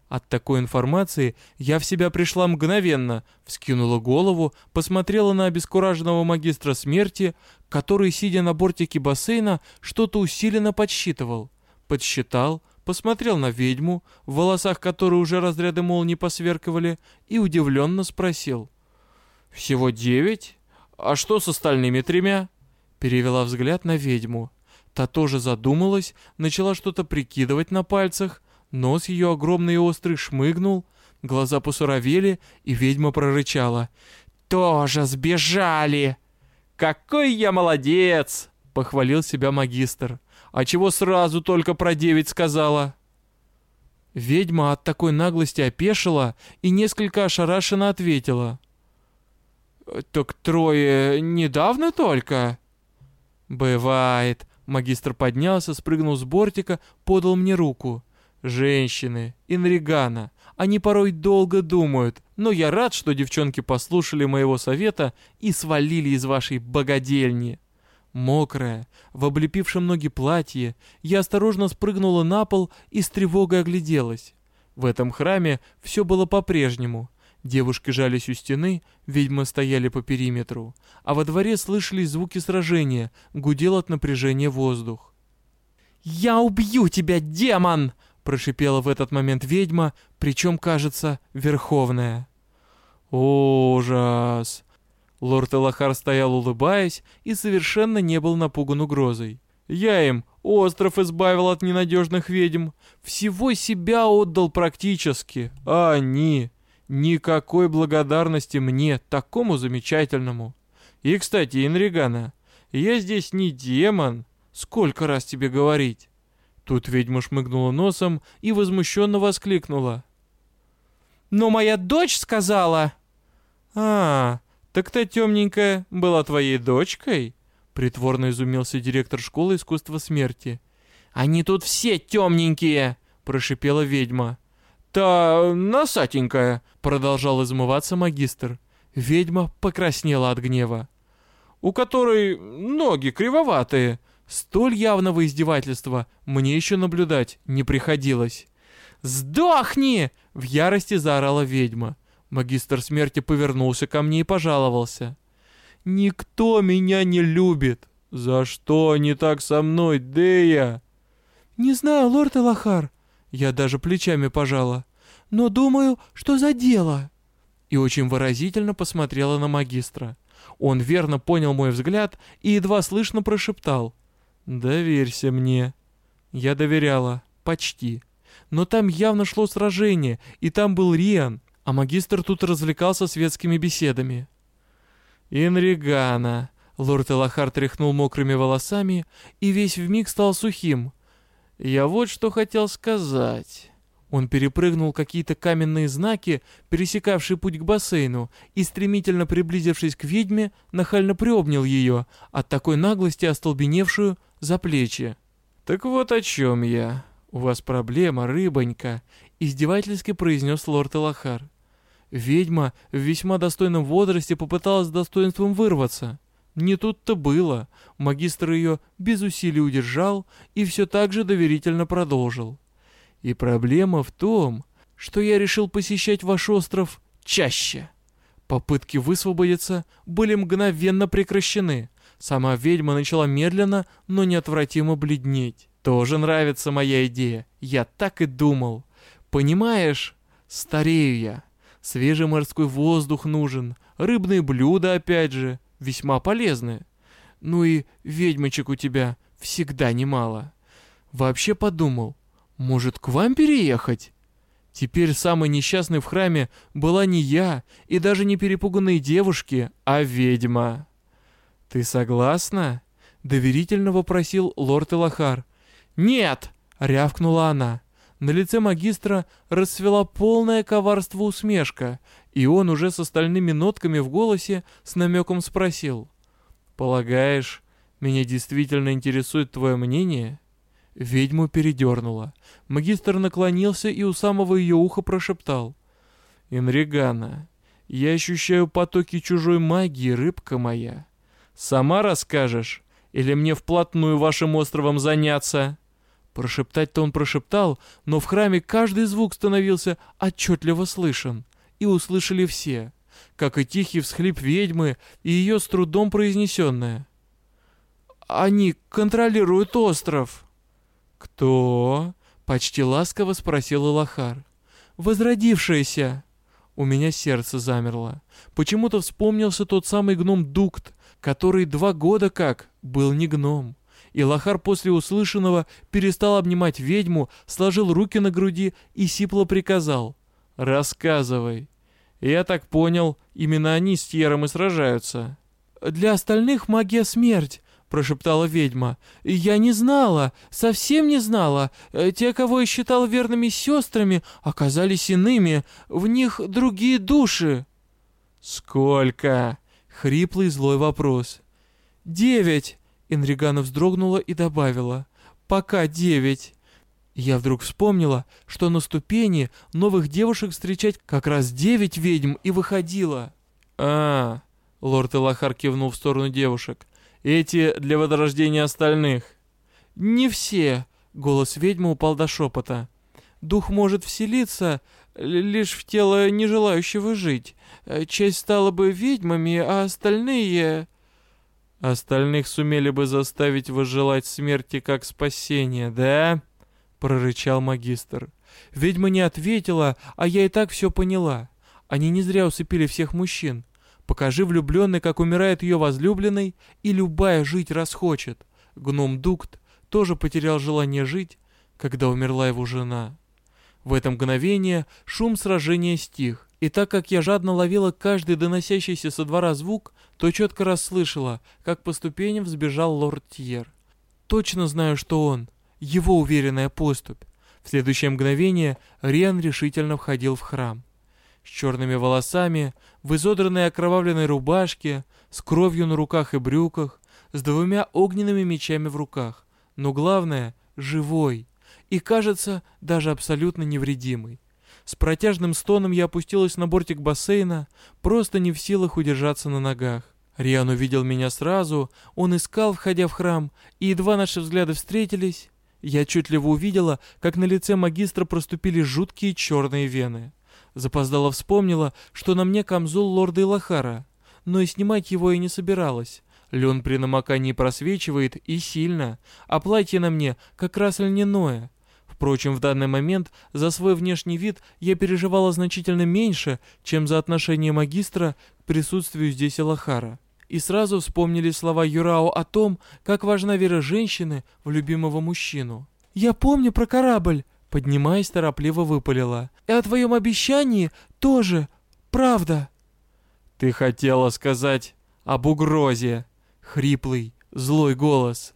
От такой информации я в себя пришла мгновенно, вскинула голову, посмотрела на обескураженного магистра смерти, который, сидя на бортике бассейна, что-то усиленно подсчитывал. Подсчитал, посмотрел на ведьму, в волосах которой уже разряды молнии посверкивали, и удивленно спросил. «Всего девять? А что с остальными тремя?» Перевела взгляд на ведьму. Та тоже задумалась, начала что-то прикидывать на пальцах, Нос ее огромный и острый шмыгнул, глаза посуровели, и ведьма прорычала. «Тоже сбежали!» «Какой я молодец!» — похвалил себя магистр. «А чего сразу только про девять сказала?» Ведьма от такой наглости опешила и несколько ошарашенно ответила. «Так трое недавно только?» «Бывает». Магистр поднялся, спрыгнул с бортика, подал мне руку. Женщины, Инригана, они порой долго думают, но я рад, что девчонки послушали моего совета и свалили из вашей богадельни. Мокрая, в облепившем ноги платье, я осторожно спрыгнула на пол и с тревогой огляделась. В этом храме все было по-прежнему. Девушки жались у стены, ведьмы стояли по периметру, а во дворе слышались звуки сражения, гудел от напряжения воздух. «Я убью тебя, демон!» прошипела в этот момент ведьма, причем, кажется, верховная. Ужас! Лорд Элахар стоял улыбаясь и совершенно не был напуган угрозой. Я им остров избавил от ненадежных ведьм, всего себя отдал практически, а они... Никакой благодарности мне, такому замечательному. И, кстати, Инригана, я здесь не демон, сколько раз тебе говорить. Тут ведьма шмыгнула носом и возмущенно воскликнула. «Но моя дочь сказала...» «А, так та темненькая была твоей дочкой?» Притворно изумился директор школы искусства смерти. «Они тут все темненькие!» Прошипела ведьма. «Та носатенькая!» Продолжал измываться магистр. Ведьма покраснела от гнева. «У которой ноги кривоватые!» Столь явного издевательства мне еще наблюдать не приходилось. «Сдохни!» — в ярости заорала ведьма. Магистр смерти повернулся ко мне и пожаловался. «Никто меня не любит. За что не так со мной, Дея?» «Не знаю, лорд Элахар». Я даже плечами пожала. «Но думаю, что за дело?» И очень выразительно посмотрела на магистра. Он верно понял мой взгляд и едва слышно прошептал — «Доверься мне». Я доверяла. Почти. Но там явно шло сражение, и там был Риан, а магистр тут развлекался светскими беседами. «Инригана», — лорд Элахар тряхнул мокрыми волосами и весь вмиг стал сухим. «Я вот что хотел сказать. Он перепрыгнул какие-то каменные знаки, пересекавшие путь к бассейну, и, стремительно приблизившись к ведьме, нахально приобнял ее, от такой наглости остолбеневшую, за плечи. «Так вот о чем я. У вас проблема, рыбонька», — издевательски произнес лорд Элахар. Ведьма в весьма достойном возрасте попыталась с достоинством вырваться. Не тут-то было. Магистр ее без усилий удержал и все так же доверительно продолжил. И проблема в том, что я решил посещать ваш остров чаще. Попытки высвободиться были мгновенно прекращены. Сама ведьма начала медленно, но неотвратимо бледнеть. Тоже нравится моя идея. Я так и думал. Понимаешь, старею я. Свежий морской воздух нужен, рыбные блюда опять же, весьма полезные. Ну и ведьмочек у тебя всегда немало. Вообще подумал, может, к вам переехать? Теперь самой несчастной в храме была не я и даже не перепуганные девушки, а ведьма. «Ты согласна?» — доверительно вопросил лорд Элахар. «Нет!» — рявкнула она. На лице магистра расцвела полное коварство усмешка, и он уже с остальными нотками в голосе с намеком спросил. «Полагаешь, меня действительно интересует твое мнение?» Ведьму передернуло. Магистр наклонился и у самого ее уха прошептал. «Инригана, я ощущаю потоки чужой магии, рыбка моя. Сама расскажешь? Или мне вплотную вашим островом заняться?» Прошептать-то он прошептал, но в храме каждый звук становился отчетливо слышен. И услышали все, как и тихий всхлип ведьмы и ее с трудом произнесенное. «Они контролируют остров!» «Кто?» — почти ласково спросил Илахар. «Возродившаяся!» У меня сердце замерло. Почему-то вспомнился тот самый гном Дукт, который два года как был не гном. И Лохар после услышанного перестал обнимать ведьму, сложил руки на груди и сипло приказал. «Рассказывай». «Я так понял, именно они с Тьером и сражаются». «Для остальных магия смерть», — прошептала ведьма. «Я не знала, совсем не знала. Э, те, кого я считала верными сестрами, оказались иными. В них другие души». «Сколько?» — хриплый злой вопрос. «Девять!» Энригана вздрогнула и добавила. «Пока девять». Я вдруг вспомнила, что на ступени новых девушек встречать как раз девять ведьм и выходила. «А, — лорд Элахар кивнул в сторону девушек, — эти для возрождения остальных». «Не все», — голос ведьмы упал до шепота. «Дух может вселиться лишь в тело не желающего жить. Часть стала бы ведьмами, а остальные...» Остальных сумели бы заставить возжелать смерти как спасение, да?» — прорычал магистр. Ведьма не ответила, а я и так все поняла. Они не зря усыпили всех мужчин. Покажи влюбленный, как умирает ее возлюбленный, и любая жить расхочет. Гном Дукт тоже потерял желание жить, когда умерла его жена. В это мгновение шум сражения стих, и так как я жадно ловила каждый доносящийся со двора звук, то четко расслышала, как по ступеням взбежал лорд Тьер. Точно знаю, что он, его уверенная поступь. В следующее мгновение Риан решительно входил в храм. С черными волосами, в изодранной окровавленной рубашке, с кровью на руках и брюках, с двумя огненными мечами в руках, но главное — живой и, кажется, даже абсолютно невредимый. С протяжным стоном я опустилась на бортик бассейна, просто не в силах удержаться на ногах. Риан увидел меня сразу, он искал, входя в храм, и едва наши взгляды встретились, я отчетливо увидела, как на лице магистра проступили жуткие черные вены. Запоздала вспомнила, что на мне камзол лорда Илахара, но и снимать его я не собиралась. Лен при намокании просвечивает и сильно, а платье на мне как раз льняное. Впрочем, в данный момент за свой внешний вид я переживала значительно меньше, чем за отношение магистра к присутствию здесь Элахара. И сразу вспомнили слова Юрао о том, как важна вера женщины в любимого мужчину. «Я помню про корабль», — поднимаясь, торопливо выпалила. «И о твоем обещании тоже, правда». «Ты хотела сказать об угрозе», — хриплый, злой голос.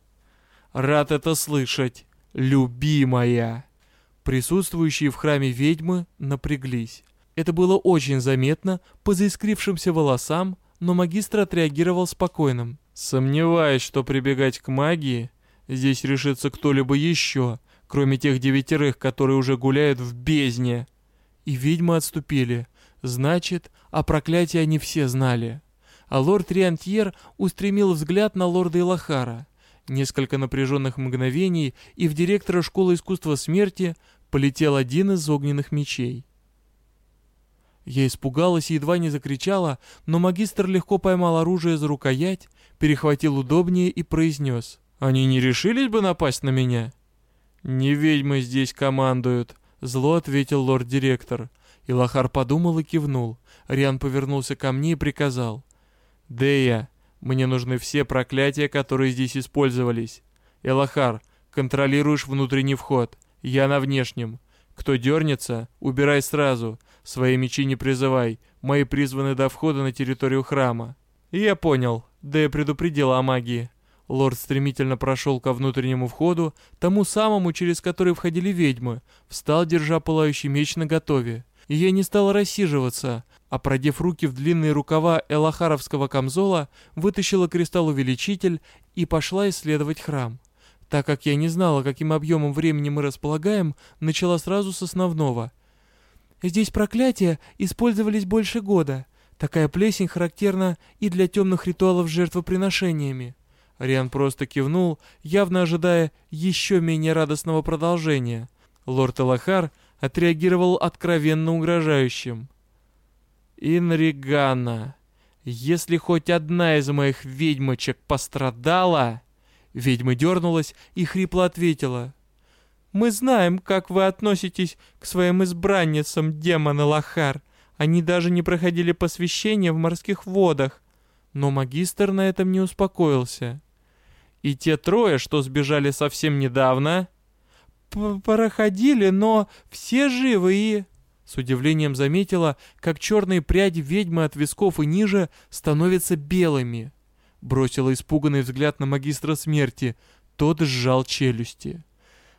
«Рад это слышать» любимая!» Присутствующие в храме ведьмы напряглись. Это было очень заметно по заискрившимся волосам, но магистр отреагировал спокойным. «Сомневаюсь, что прибегать к магии здесь решится кто-либо еще, кроме тех девятерых, которые уже гуляют в бездне». И ведьмы отступили. Значит, о проклятии они все знали. А лорд Риантьер устремил взгляд на лорда Илахара. Несколько напряженных мгновений, и в директора школы искусства смерти полетел один из огненных мечей. Я испугалась и едва не закричала, но магистр легко поймал оружие за рукоять, перехватил удобнее и произнес. «Они не решились бы напасть на меня?» «Не ведьмы здесь командуют», — зло ответил лорд-директор. Илахар подумал и кивнул. Риан повернулся ко мне и приказал. «Дея, мне нужны все проклятия, которые здесь использовались. Элахар, контролируешь внутренний вход. Я на внешнем. Кто дернется, убирай сразу. Свои мечи не призывай. Мои призваны до входа на территорию храма». «Я понял. Дея предупредила о магии». Лорд стремительно прошел ко внутреннему входу, тому самому, через который входили ведьмы, встал, держа пылающий меч наготове и я не стал рассиживаться, а продев руки в длинные рукава элахаровского камзола, вытащила кристалл-увеличитель и пошла исследовать храм. Так как я не знала, каким объемом времени мы располагаем, начала сразу с основного. Здесь проклятия использовались больше года. Такая плесень характерна и для темных ритуалов с жертвоприношениями. Риан просто кивнул, явно ожидая еще менее радостного продолжения. Лорд Элахар отреагировал откровенно угрожающим. «Инригана, если хоть одна из моих ведьмочек пострадала...» Ведьма дернулась и хрипло ответила. «Мы знаем, как вы относитесь к своим избранницам, демоны Лохар. Они даже не проходили посвящение в морских водах». Но магистр на этом не успокоился. «И те трое, что сбежали совсем недавно...» проходили, но все живы и...» С удивлением заметила, как черные пряди ведьмы от висков и ниже становятся белыми. Бросила испуганный взгляд на магистра смерти. Тот сжал челюсти.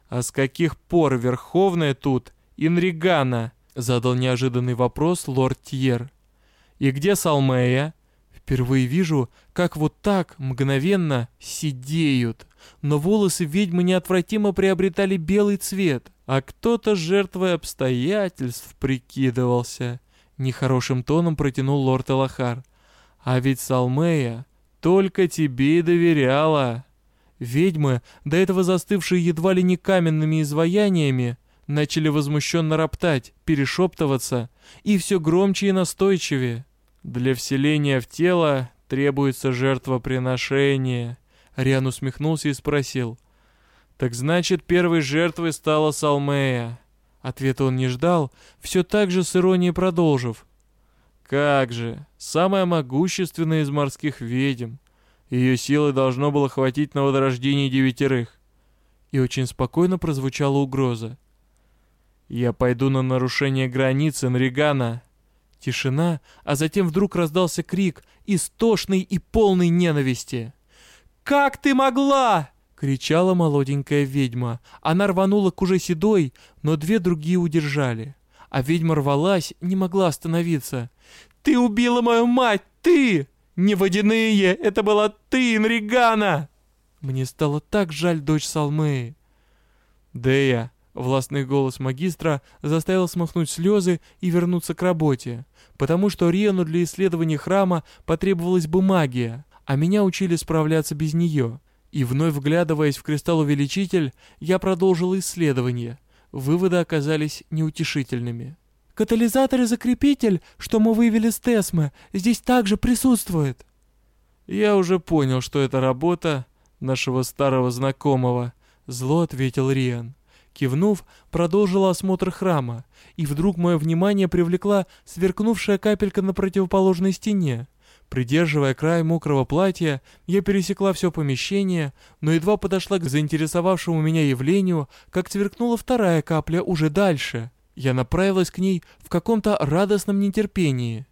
«А с каких пор Верховная тут Инригана?» Задал неожиданный вопрос лорд Тьер. «И где Салмея?» Впервые вижу, как вот так мгновенно сидеют. Но волосы ведьмы неотвратимо приобретали белый цвет, а кто-то жертвой обстоятельств прикидывался. Нехорошим тоном протянул лорд Элахар. А ведь Салмея только тебе и доверяла. Ведьмы, до этого застывшие едва ли не каменными изваяниями, начали возмущенно роптать, перешептываться, и все громче и настойчивее. Для вселения в тело требуется жертвоприношение. Риан усмехнулся и спросил. Так значит, первой жертвой стала Салмея. Ответа он не ждал, все так же с иронией продолжив. Как же, самая могущественная из морских ведьм. Ее силы должно было хватить на возрождение девятерых. И очень спокойно прозвучала угроза. «Я пойду на нарушение границы Нригана», Тишина, а затем вдруг раздался крик, истошный и полный ненависти. «Как ты могла?» — кричала молоденькая ведьма. Она рванула к уже седой, но две другие удержали. А ведьма рвалась, не могла остановиться. «Ты убила мою мать! Ты! Не водяные! Это была ты, Инригана!» Мне стало так жаль дочь Салмеи. «Дея!» — властный голос магистра заставил смахнуть слезы и вернуться к работе потому что Риану для исследования храма потребовалась бы магия, а меня учили справляться без нее. И вновь вглядываясь в кристалл-увеличитель, я продолжил исследование. Выводы оказались неутешительными. «Катализатор и закрепитель, что мы вывели с Тесмы, здесь также присутствует». «Я уже понял, что это работа нашего старого знакомого», — зло ответил Риан. Кивнув, продолжила осмотр храма, и вдруг мое внимание привлекла сверкнувшая капелька на противоположной стене. Придерживая край мокрого платья, я пересекла все помещение, но едва подошла к заинтересовавшему меня явлению, как сверкнула вторая капля уже дальше. Я направилась к ней в каком-то радостном нетерпении.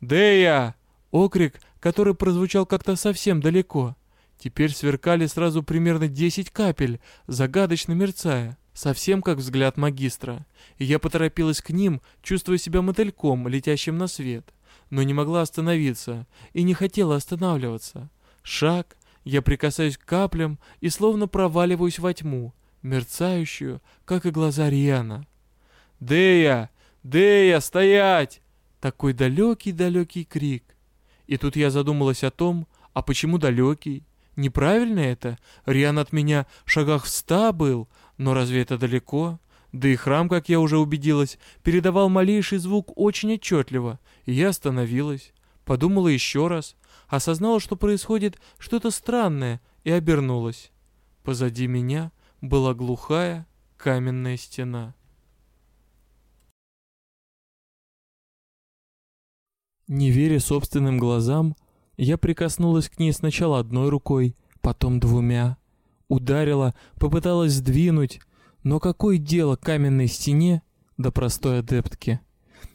«Дея!» — окрик, который прозвучал как-то совсем далеко. Теперь сверкали сразу примерно десять капель, загадочно мерцая. Совсем как взгляд магистра, и я поторопилась к ним, чувствуя себя мотыльком, летящим на свет, но не могла остановиться и не хотела останавливаться. Шаг, я прикасаюсь к каплям и словно проваливаюсь во тьму, мерцающую, как и глаза Риана. «Дея! Дея, стоять!» Такой далекий-далекий крик. И тут я задумалась о том, а почему далекий? Неправильно это? Риан от меня в шагах в ста был, но разве это далеко? Да и храм, как я уже убедилась, передавал малейший звук очень отчетливо, и я остановилась. Подумала еще раз, осознала, что происходит что-то странное, и обернулась. Позади меня была глухая каменная стена. Не веря собственным глазам, я прикоснулась к ней сначала одной рукой, потом двумя. Ударила, попыталась сдвинуть, но какое дело каменной стене до простой адептки?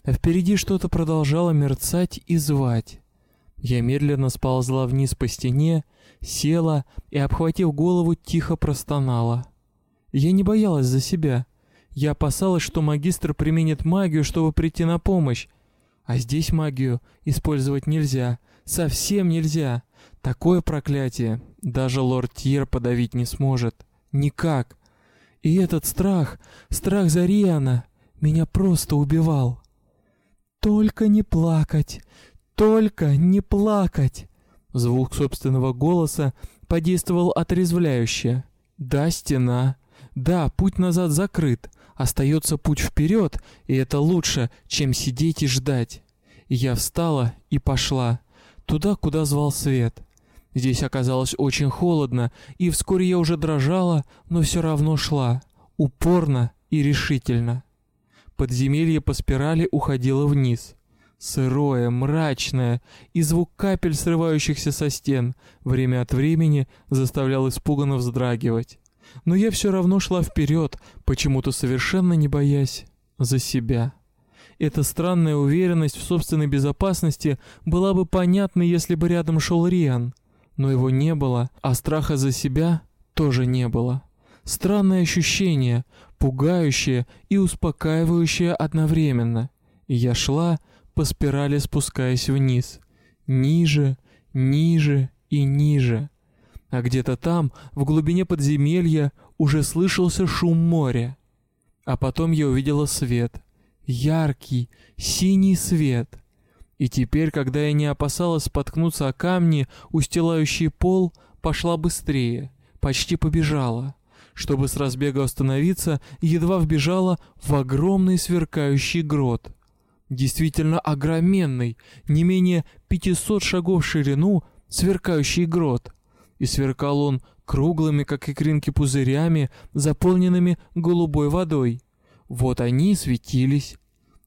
А впереди что-то продолжало мерцать и звать. Я медленно сползла вниз по стене, села и, обхватив голову, тихо простонала. Я не боялась за себя. Я опасалась, что магистр применит магию, чтобы прийти на помощь. А здесь магию использовать нельзя — Совсем нельзя. Такое проклятие даже лорд Тьер подавить не сможет. Никак. И этот страх, страх за Риана, меня просто убивал. Только не плакать, только не плакать. Звук собственного голоса подействовал отрезвляюще. Да, стена. Да, путь назад закрыт. Остается путь вперед, и это лучше, чем сидеть и ждать. Я встала и пошла туда, куда звал свет. Здесь оказалось очень холодно, и вскоре я уже дрожала, но все равно шла, упорно и решительно. Подземелье по спирали уходило вниз. Сырое, мрачное, и звук капель, срывающихся со стен, время от времени заставлял испуганно вздрагивать. Но я все равно шла вперед, почему-то совершенно не боясь за себя. Эта странная уверенность в собственной безопасности была бы понятна, если бы рядом шел Риан. Но его не было, а страха за себя тоже не было. Странное ощущение, пугающее и успокаивающее одновременно. Я шла, по спирали спускаясь вниз. Ниже, ниже и ниже. А где-то там, в глубине подземелья, уже слышался шум моря. А потом я увидела свет — яркий, синий свет. И теперь, когда я не опасалась споткнуться о камни, устилающие пол, пошла быстрее, почти побежала. Чтобы с разбега остановиться, едва вбежала в огромный сверкающий грот. Действительно огроменный, не менее 500 шагов в ширину, сверкающий грот. И сверкал он круглыми, как икринки, пузырями, заполненными голубой водой. Вот они светились.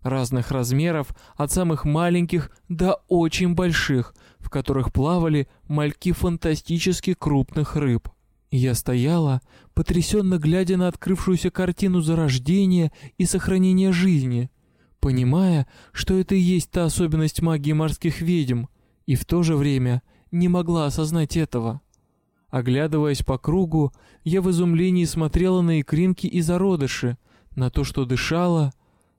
Разных размеров, от самых маленьких до очень больших, в которых плавали мальки фантастически крупных рыб. Я стояла, потрясенно глядя на открывшуюся картину зарождения и сохранения жизни, понимая, что это и есть та особенность магии морских ведьм, и в то же время не могла осознать этого. Оглядываясь по кругу, я в изумлении смотрела на икринки и зародыши, на то, что дышало,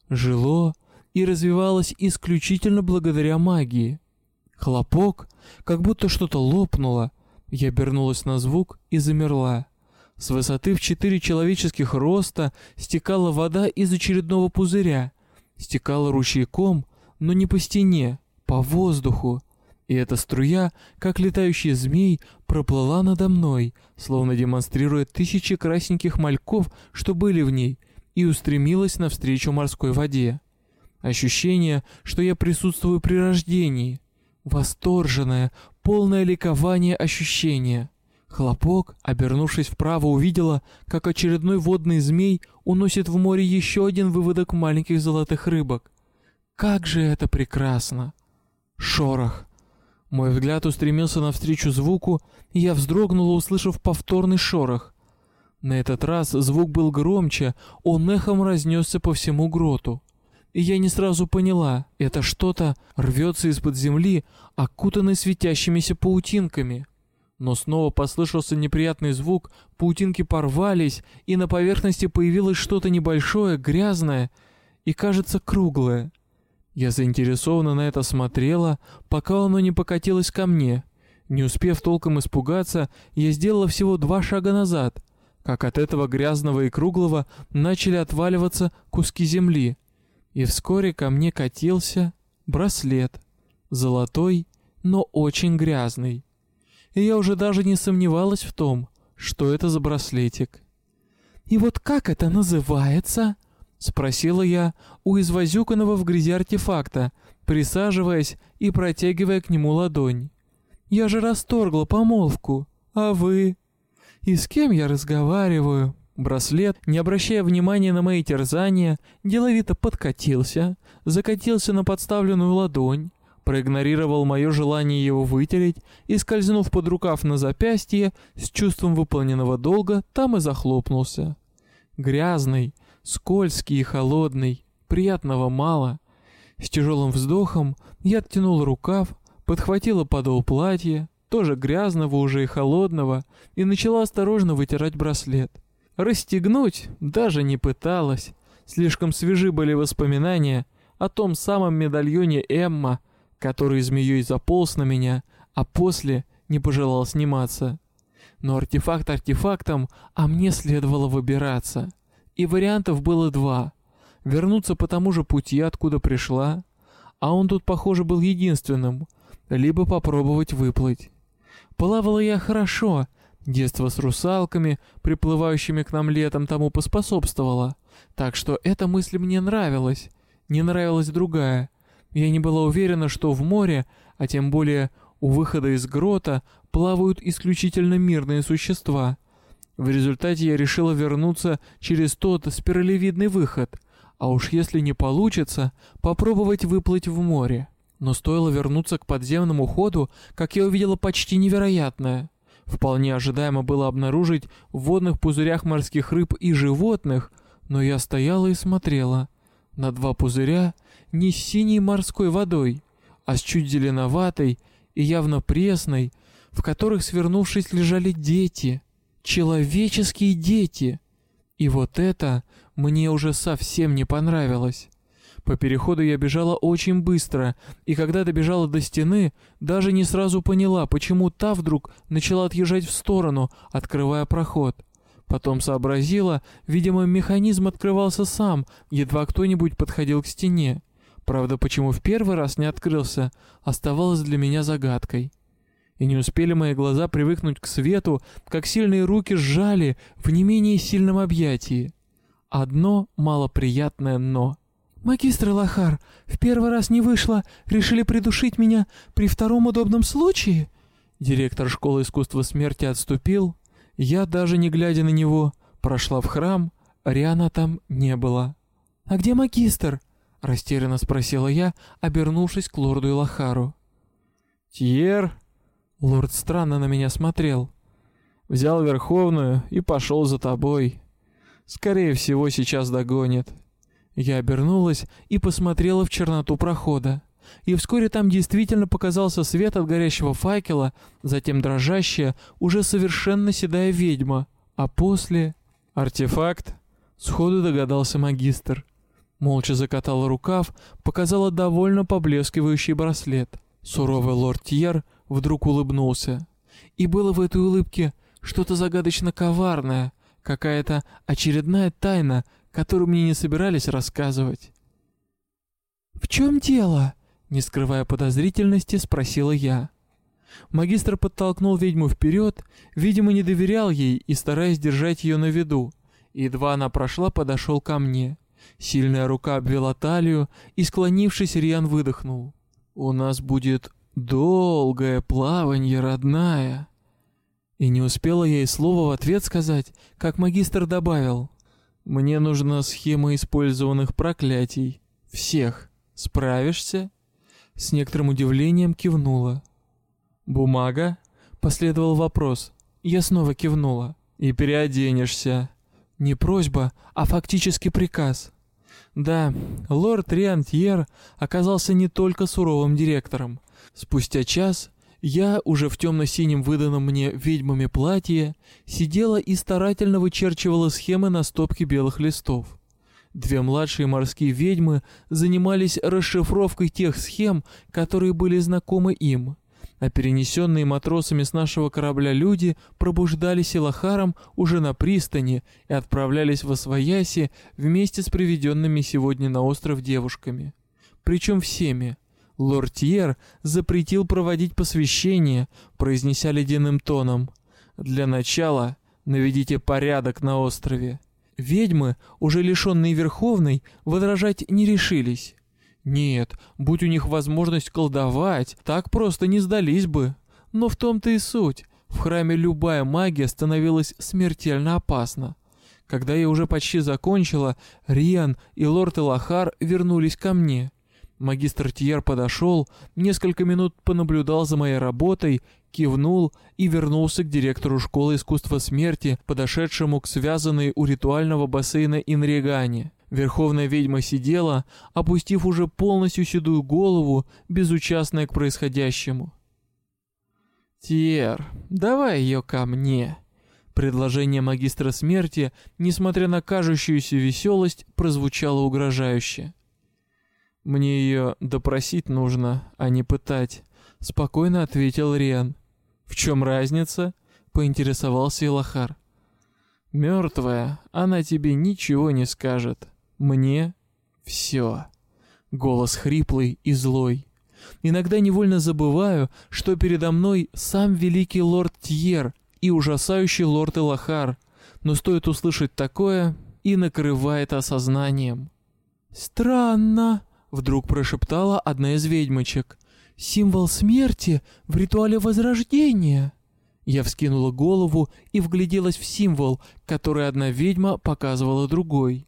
жило и развивалось исключительно благодаря магии. Хлопок, как будто что-то лопнуло. Я обернулась на звук и замерла. С высоты в четыре человеческих роста стекала вода из очередного пузыря. Стекала ручейком, но не по стене, по воздуху. И эта струя, как летающий змей, проплыла надо мной, словно демонстрируя тысячи красненьких мальков, что были в ней, и устремилась навстречу морской воде. Ощущение, что я присутствую при рождении. Восторженное, полное ликование ощущение. Хлопок, обернувшись вправо, увидела, как очередной водный змей уносит в море еще один выводок маленьких золотых рыбок. Как же это прекрасно! Шорох. Мой взгляд устремился навстречу звуку, и я вздрогнула, услышав повторный шорох. На этот раз звук был громче, он эхом разнесся по всему гроту. И я не сразу поняла, это что-то рвется из-под земли, окутанное светящимися паутинками. Но снова послышался неприятный звук, паутинки порвались, и на поверхности появилось что-то небольшое, грязное и, кажется, круглое. Я заинтересованно на это смотрела, пока оно не покатилось ко мне. Не успев толком испугаться, я сделала всего два шага назад, как от этого грязного и круглого начали отваливаться куски земли. И вскоре ко мне катился браслет, золотой, но очень грязный. И я уже даже не сомневалась в том, что это за браслетик. «И вот как это называется?» — спросила я у извозюканного в грязи артефакта, присаживаясь и протягивая к нему ладонь. «Я же расторгла помолвку, а вы?» «И с кем я разговариваю?» Браслет, не обращая внимания на мои терзания, деловито подкатился, закатился на подставленную ладонь, проигнорировал мое желание его вытереть и, скользнув под рукав на запястье, с чувством выполненного долга, там и захлопнулся. Грязный, скользкий и холодный, приятного мало. С тяжелым вздохом я оттянул рукав, подхватила подол платья, тоже грязного уже и холодного, и начала осторожно вытирать браслет. Расстегнуть даже не пыталась. Слишком свежи были воспоминания о том самом медальоне Эмма, который змеей заполз на меня, а после не пожелал сниматься. Но артефакт артефактом, а мне следовало выбираться. И вариантов было два. Вернуться по тому же пути, откуда пришла, а он тут, похоже, был единственным, либо попробовать выплыть. Плавала я хорошо, детство с русалками, приплывающими к нам летом, тому поспособствовало, так что эта мысль мне нравилась. Не нравилась другая — я не была уверена, что в море, а тем более у выхода из грота, плавают исключительно мирные существа. В результате я решила вернуться через тот спиралевидный выход, а уж если не получится, попробовать выплыть в море. Но стоило вернуться к подземному ходу, как я увидела почти невероятное. Вполне ожидаемо было обнаружить в водных пузырях морских рыб и животных, но я стояла и смотрела на два пузыря — не с синей морской водой, а с чуть зеленоватой и явно пресной, в которых, свернувшись, лежали дети, человеческие дети. И вот это мне уже совсем не понравилось. По переходу я бежала очень быстро, и когда добежала до стены, даже не сразу поняла, почему та вдруг начала отъезжать в сторону, открывая проход. Потом сообразила, видимо, механизм открывался сам, едва кто-нибудь подходил к стене. Правда, почему в первый раз не открылся, оставалось для меня загадкой. И не успели мои глаза привыкнуть к свету, как сильные руки сжали в не менее сильном объятии. Одно малоприятное «но». «Магистр Лохар, в первый раз не вышло, решили придушить меня при втором удобном случае?» Директор школы искусства смерти отступил. Я, даже не глядя на него, прошла в храм, Риана там не было. «А где магистр?» — растерянно спросила я, обернувшись к лорду Илахару. «Тьер?» Лорд странно на меня смотрел. «Взял Верховную и пошел за тобой. Скорее всего, сейчас догонит». Я обернулась и посмотрела в черноту прохода. И вскоре там действительно показался свет от горящего факела, затем дрожащая, уже совершенно седая ведьма, а после... «Артефакт?» — сходу догадался магистр. Молча закатала рукав, показала довольно поблескивающий браслет. Суровый лорд Тьер вдруг улыбнулся. И было в этой улыбке что-то загадочно коварное, какая-то очередная тайна, которую мне не собирались рассказывать. «В чем дело?» — не скрывая подозрительности, спросила я. Магистр подтолкнул ведьму вперед, видимо, не доверял ей и, стараясь держать ее на виду. Едва она прошла, подошел ко мне. Сильная рука обвела талию, и, склонившись, Риан выдохнул. «У нас будет долгое плавание, родная». И не успела я и слова в ответ сказать, как магистр добавил. «Мне нужна схема использованных проклятий. Всех. Справишься?» С некоторым удивлением кивнула. «Бумага?» — последовал вопрос. Я снова кивнула. «И переоденешься». Не просьба, а фактически приказ. Да, лорд Риантьер оказался не только суровым директором. Спустя час Я, уже в темно-синем выданном мне ведьмами платье, сидела и старательно вычерчивала схемы на стопке белых листов. Две младшие морские ведьмы занимались расшифровкой тех схем, которые были знакомы им, а перенесенные матросами с нашего корабля люди пробуждались Илахаром уже на пристани и отправлялись в Освояси вместе с приведенными сегодня на остров девушками. Причем всеми. Лортьер запретил проводить посвящение, произнеся ледяным тоном. «Для начала наведите порядок на острове». Ведьмы, уже лишенные Верховной, возражать не решились. Нет, будь у них возможность колдовать, так просто не сдались бы. Но в том-то и суть. В храме любая магия становилась смертельно опасна. Когда я уже почти закончила, Риан и лорд Элахар вернулись ко мне. Магистр Тьер подошел, несколько минут понаблюдал за моей работой, кивнул и вернулся к директору школы искусства смерти, подошедшему к связанной у ритуального бассейна Инрегане. Верховная ведьма сидела, опустив уже полностью седую голову, безучастная к происходящему. «Тьер, давай ее ко мне». Предложение магистра смерти, несмотря на кажущуюся веселость, прозвучало угрожающе. «Мне ее допросить нужно, а не пытать», — спокойно ответил Риан. «В чем разница?» — поинтересовался Илахар. «Мертвая, она тебе ничего не скажет. Мне все». Голос хриплый и злой. Иногда невольно забываю, что передо мной сам великий лорд Тьер и ужасающий лорд Илахар, но стоит услышать такое и накрывает осознанием. «Странно», Вдруг прошептала одна из ведьмочек. «Символ смерти в ритуале возрождения!» Я вскинула голову и вгляделась в символ, который одна ведьма показывала другой.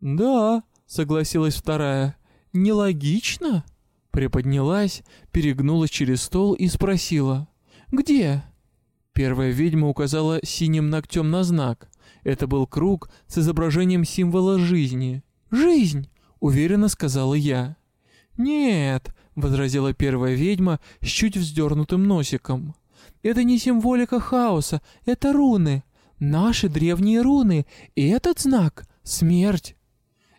«Да», — согласилась вторая, — «нелогично?» Приподнялась, перегнулась через стол и спросила. «Где?» Первая ведьма указала синим ногтем на знак. Это был круг с изображением символа жизни. «Жизнь!» — уверенно сказала я. «Нет», — возразила первая ведьма с чуть вздернутым носиком. «Это не символика хаоса, это руны. Наши древние руны, и этот знак — смерть».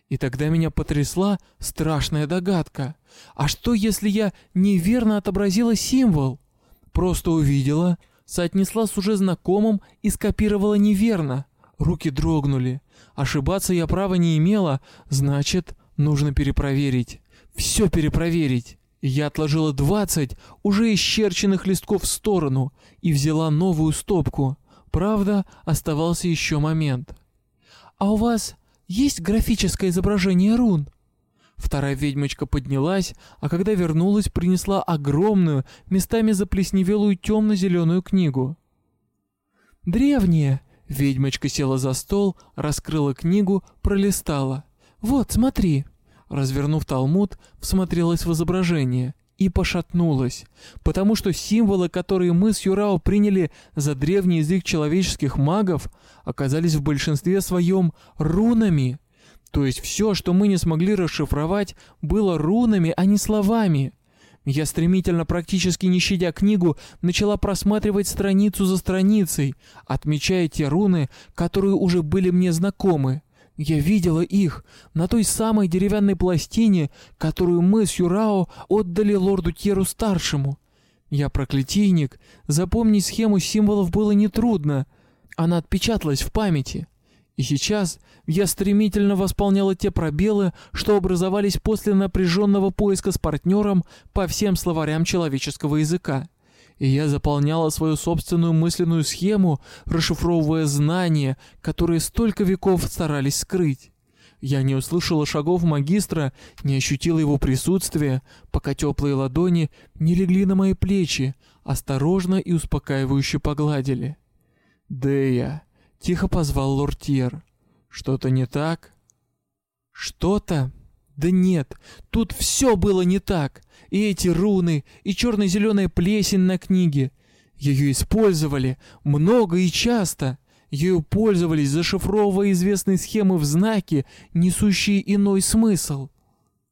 И тогда меня потрясла страшная догадка. А что, если я неверно отобразила символ? Просто увидела, соотнесла с уже знакомым и скопировала неверно. Руки дрогнули. Ошибаться я права не имела, значит, Нужно перепроверить. Все перепроверить. Я отложила двадцать уже исчерченных листков в сторону и взяла новую стопку. Правда, оставался еще момент. «А у вас есть графическое изображение рун?» Вторая ведьмочка поднялась, а когда вернулась, принесла огромную, местами заплесневелую темно-зеленую книгу. «Древняя!» Ведьмочка села за стол, раскрыла книгу, пролистала. «Вот, смотри». Развернув талмуд, всмотрелась в изображение и пошатнулась, потому что символы, которые мы с Юрао приняли за древний язык человеческих магов, оказались в большинстве своем рунами. То есть все, что мы не смогли расшифровать, было рунами, а не словами. Я стремительно, практически не щадя книгу, начала просматривать страницу за страницей, отмечая те руны, которые уже были мне знакомы. Я видела их на той самой деревянной пластине, которую мы с Юрао отдали лорду Тьеру-старшему. Я проклятийник, запомнить схему символов было нетрудно. Она отпечаталась в памяти. И сейчас я стремительно восполняла те пробелы, что образовались после напряженного поиска с партнером по всем словарям человеческого языка и я заполняла свою собственную мысленную схему, расшифровывая знания, которые столько веков старались скрыть. Я не услышала шагов магистра, не ощутила его присутствия, пока теплые ладони не легли на мои плечи, осторожно и успокаивающе погладили. «Дея!» — тихо позвал лортьер. «Что-то не так?» «Что-то?» «Да нет, тут все было не так!» И эти руны, и черно-зеленая плесень на книге. Ее использовали много и часто. Ею пользовались, зашифровывая известные схемы в знаки, несущие иной смысл.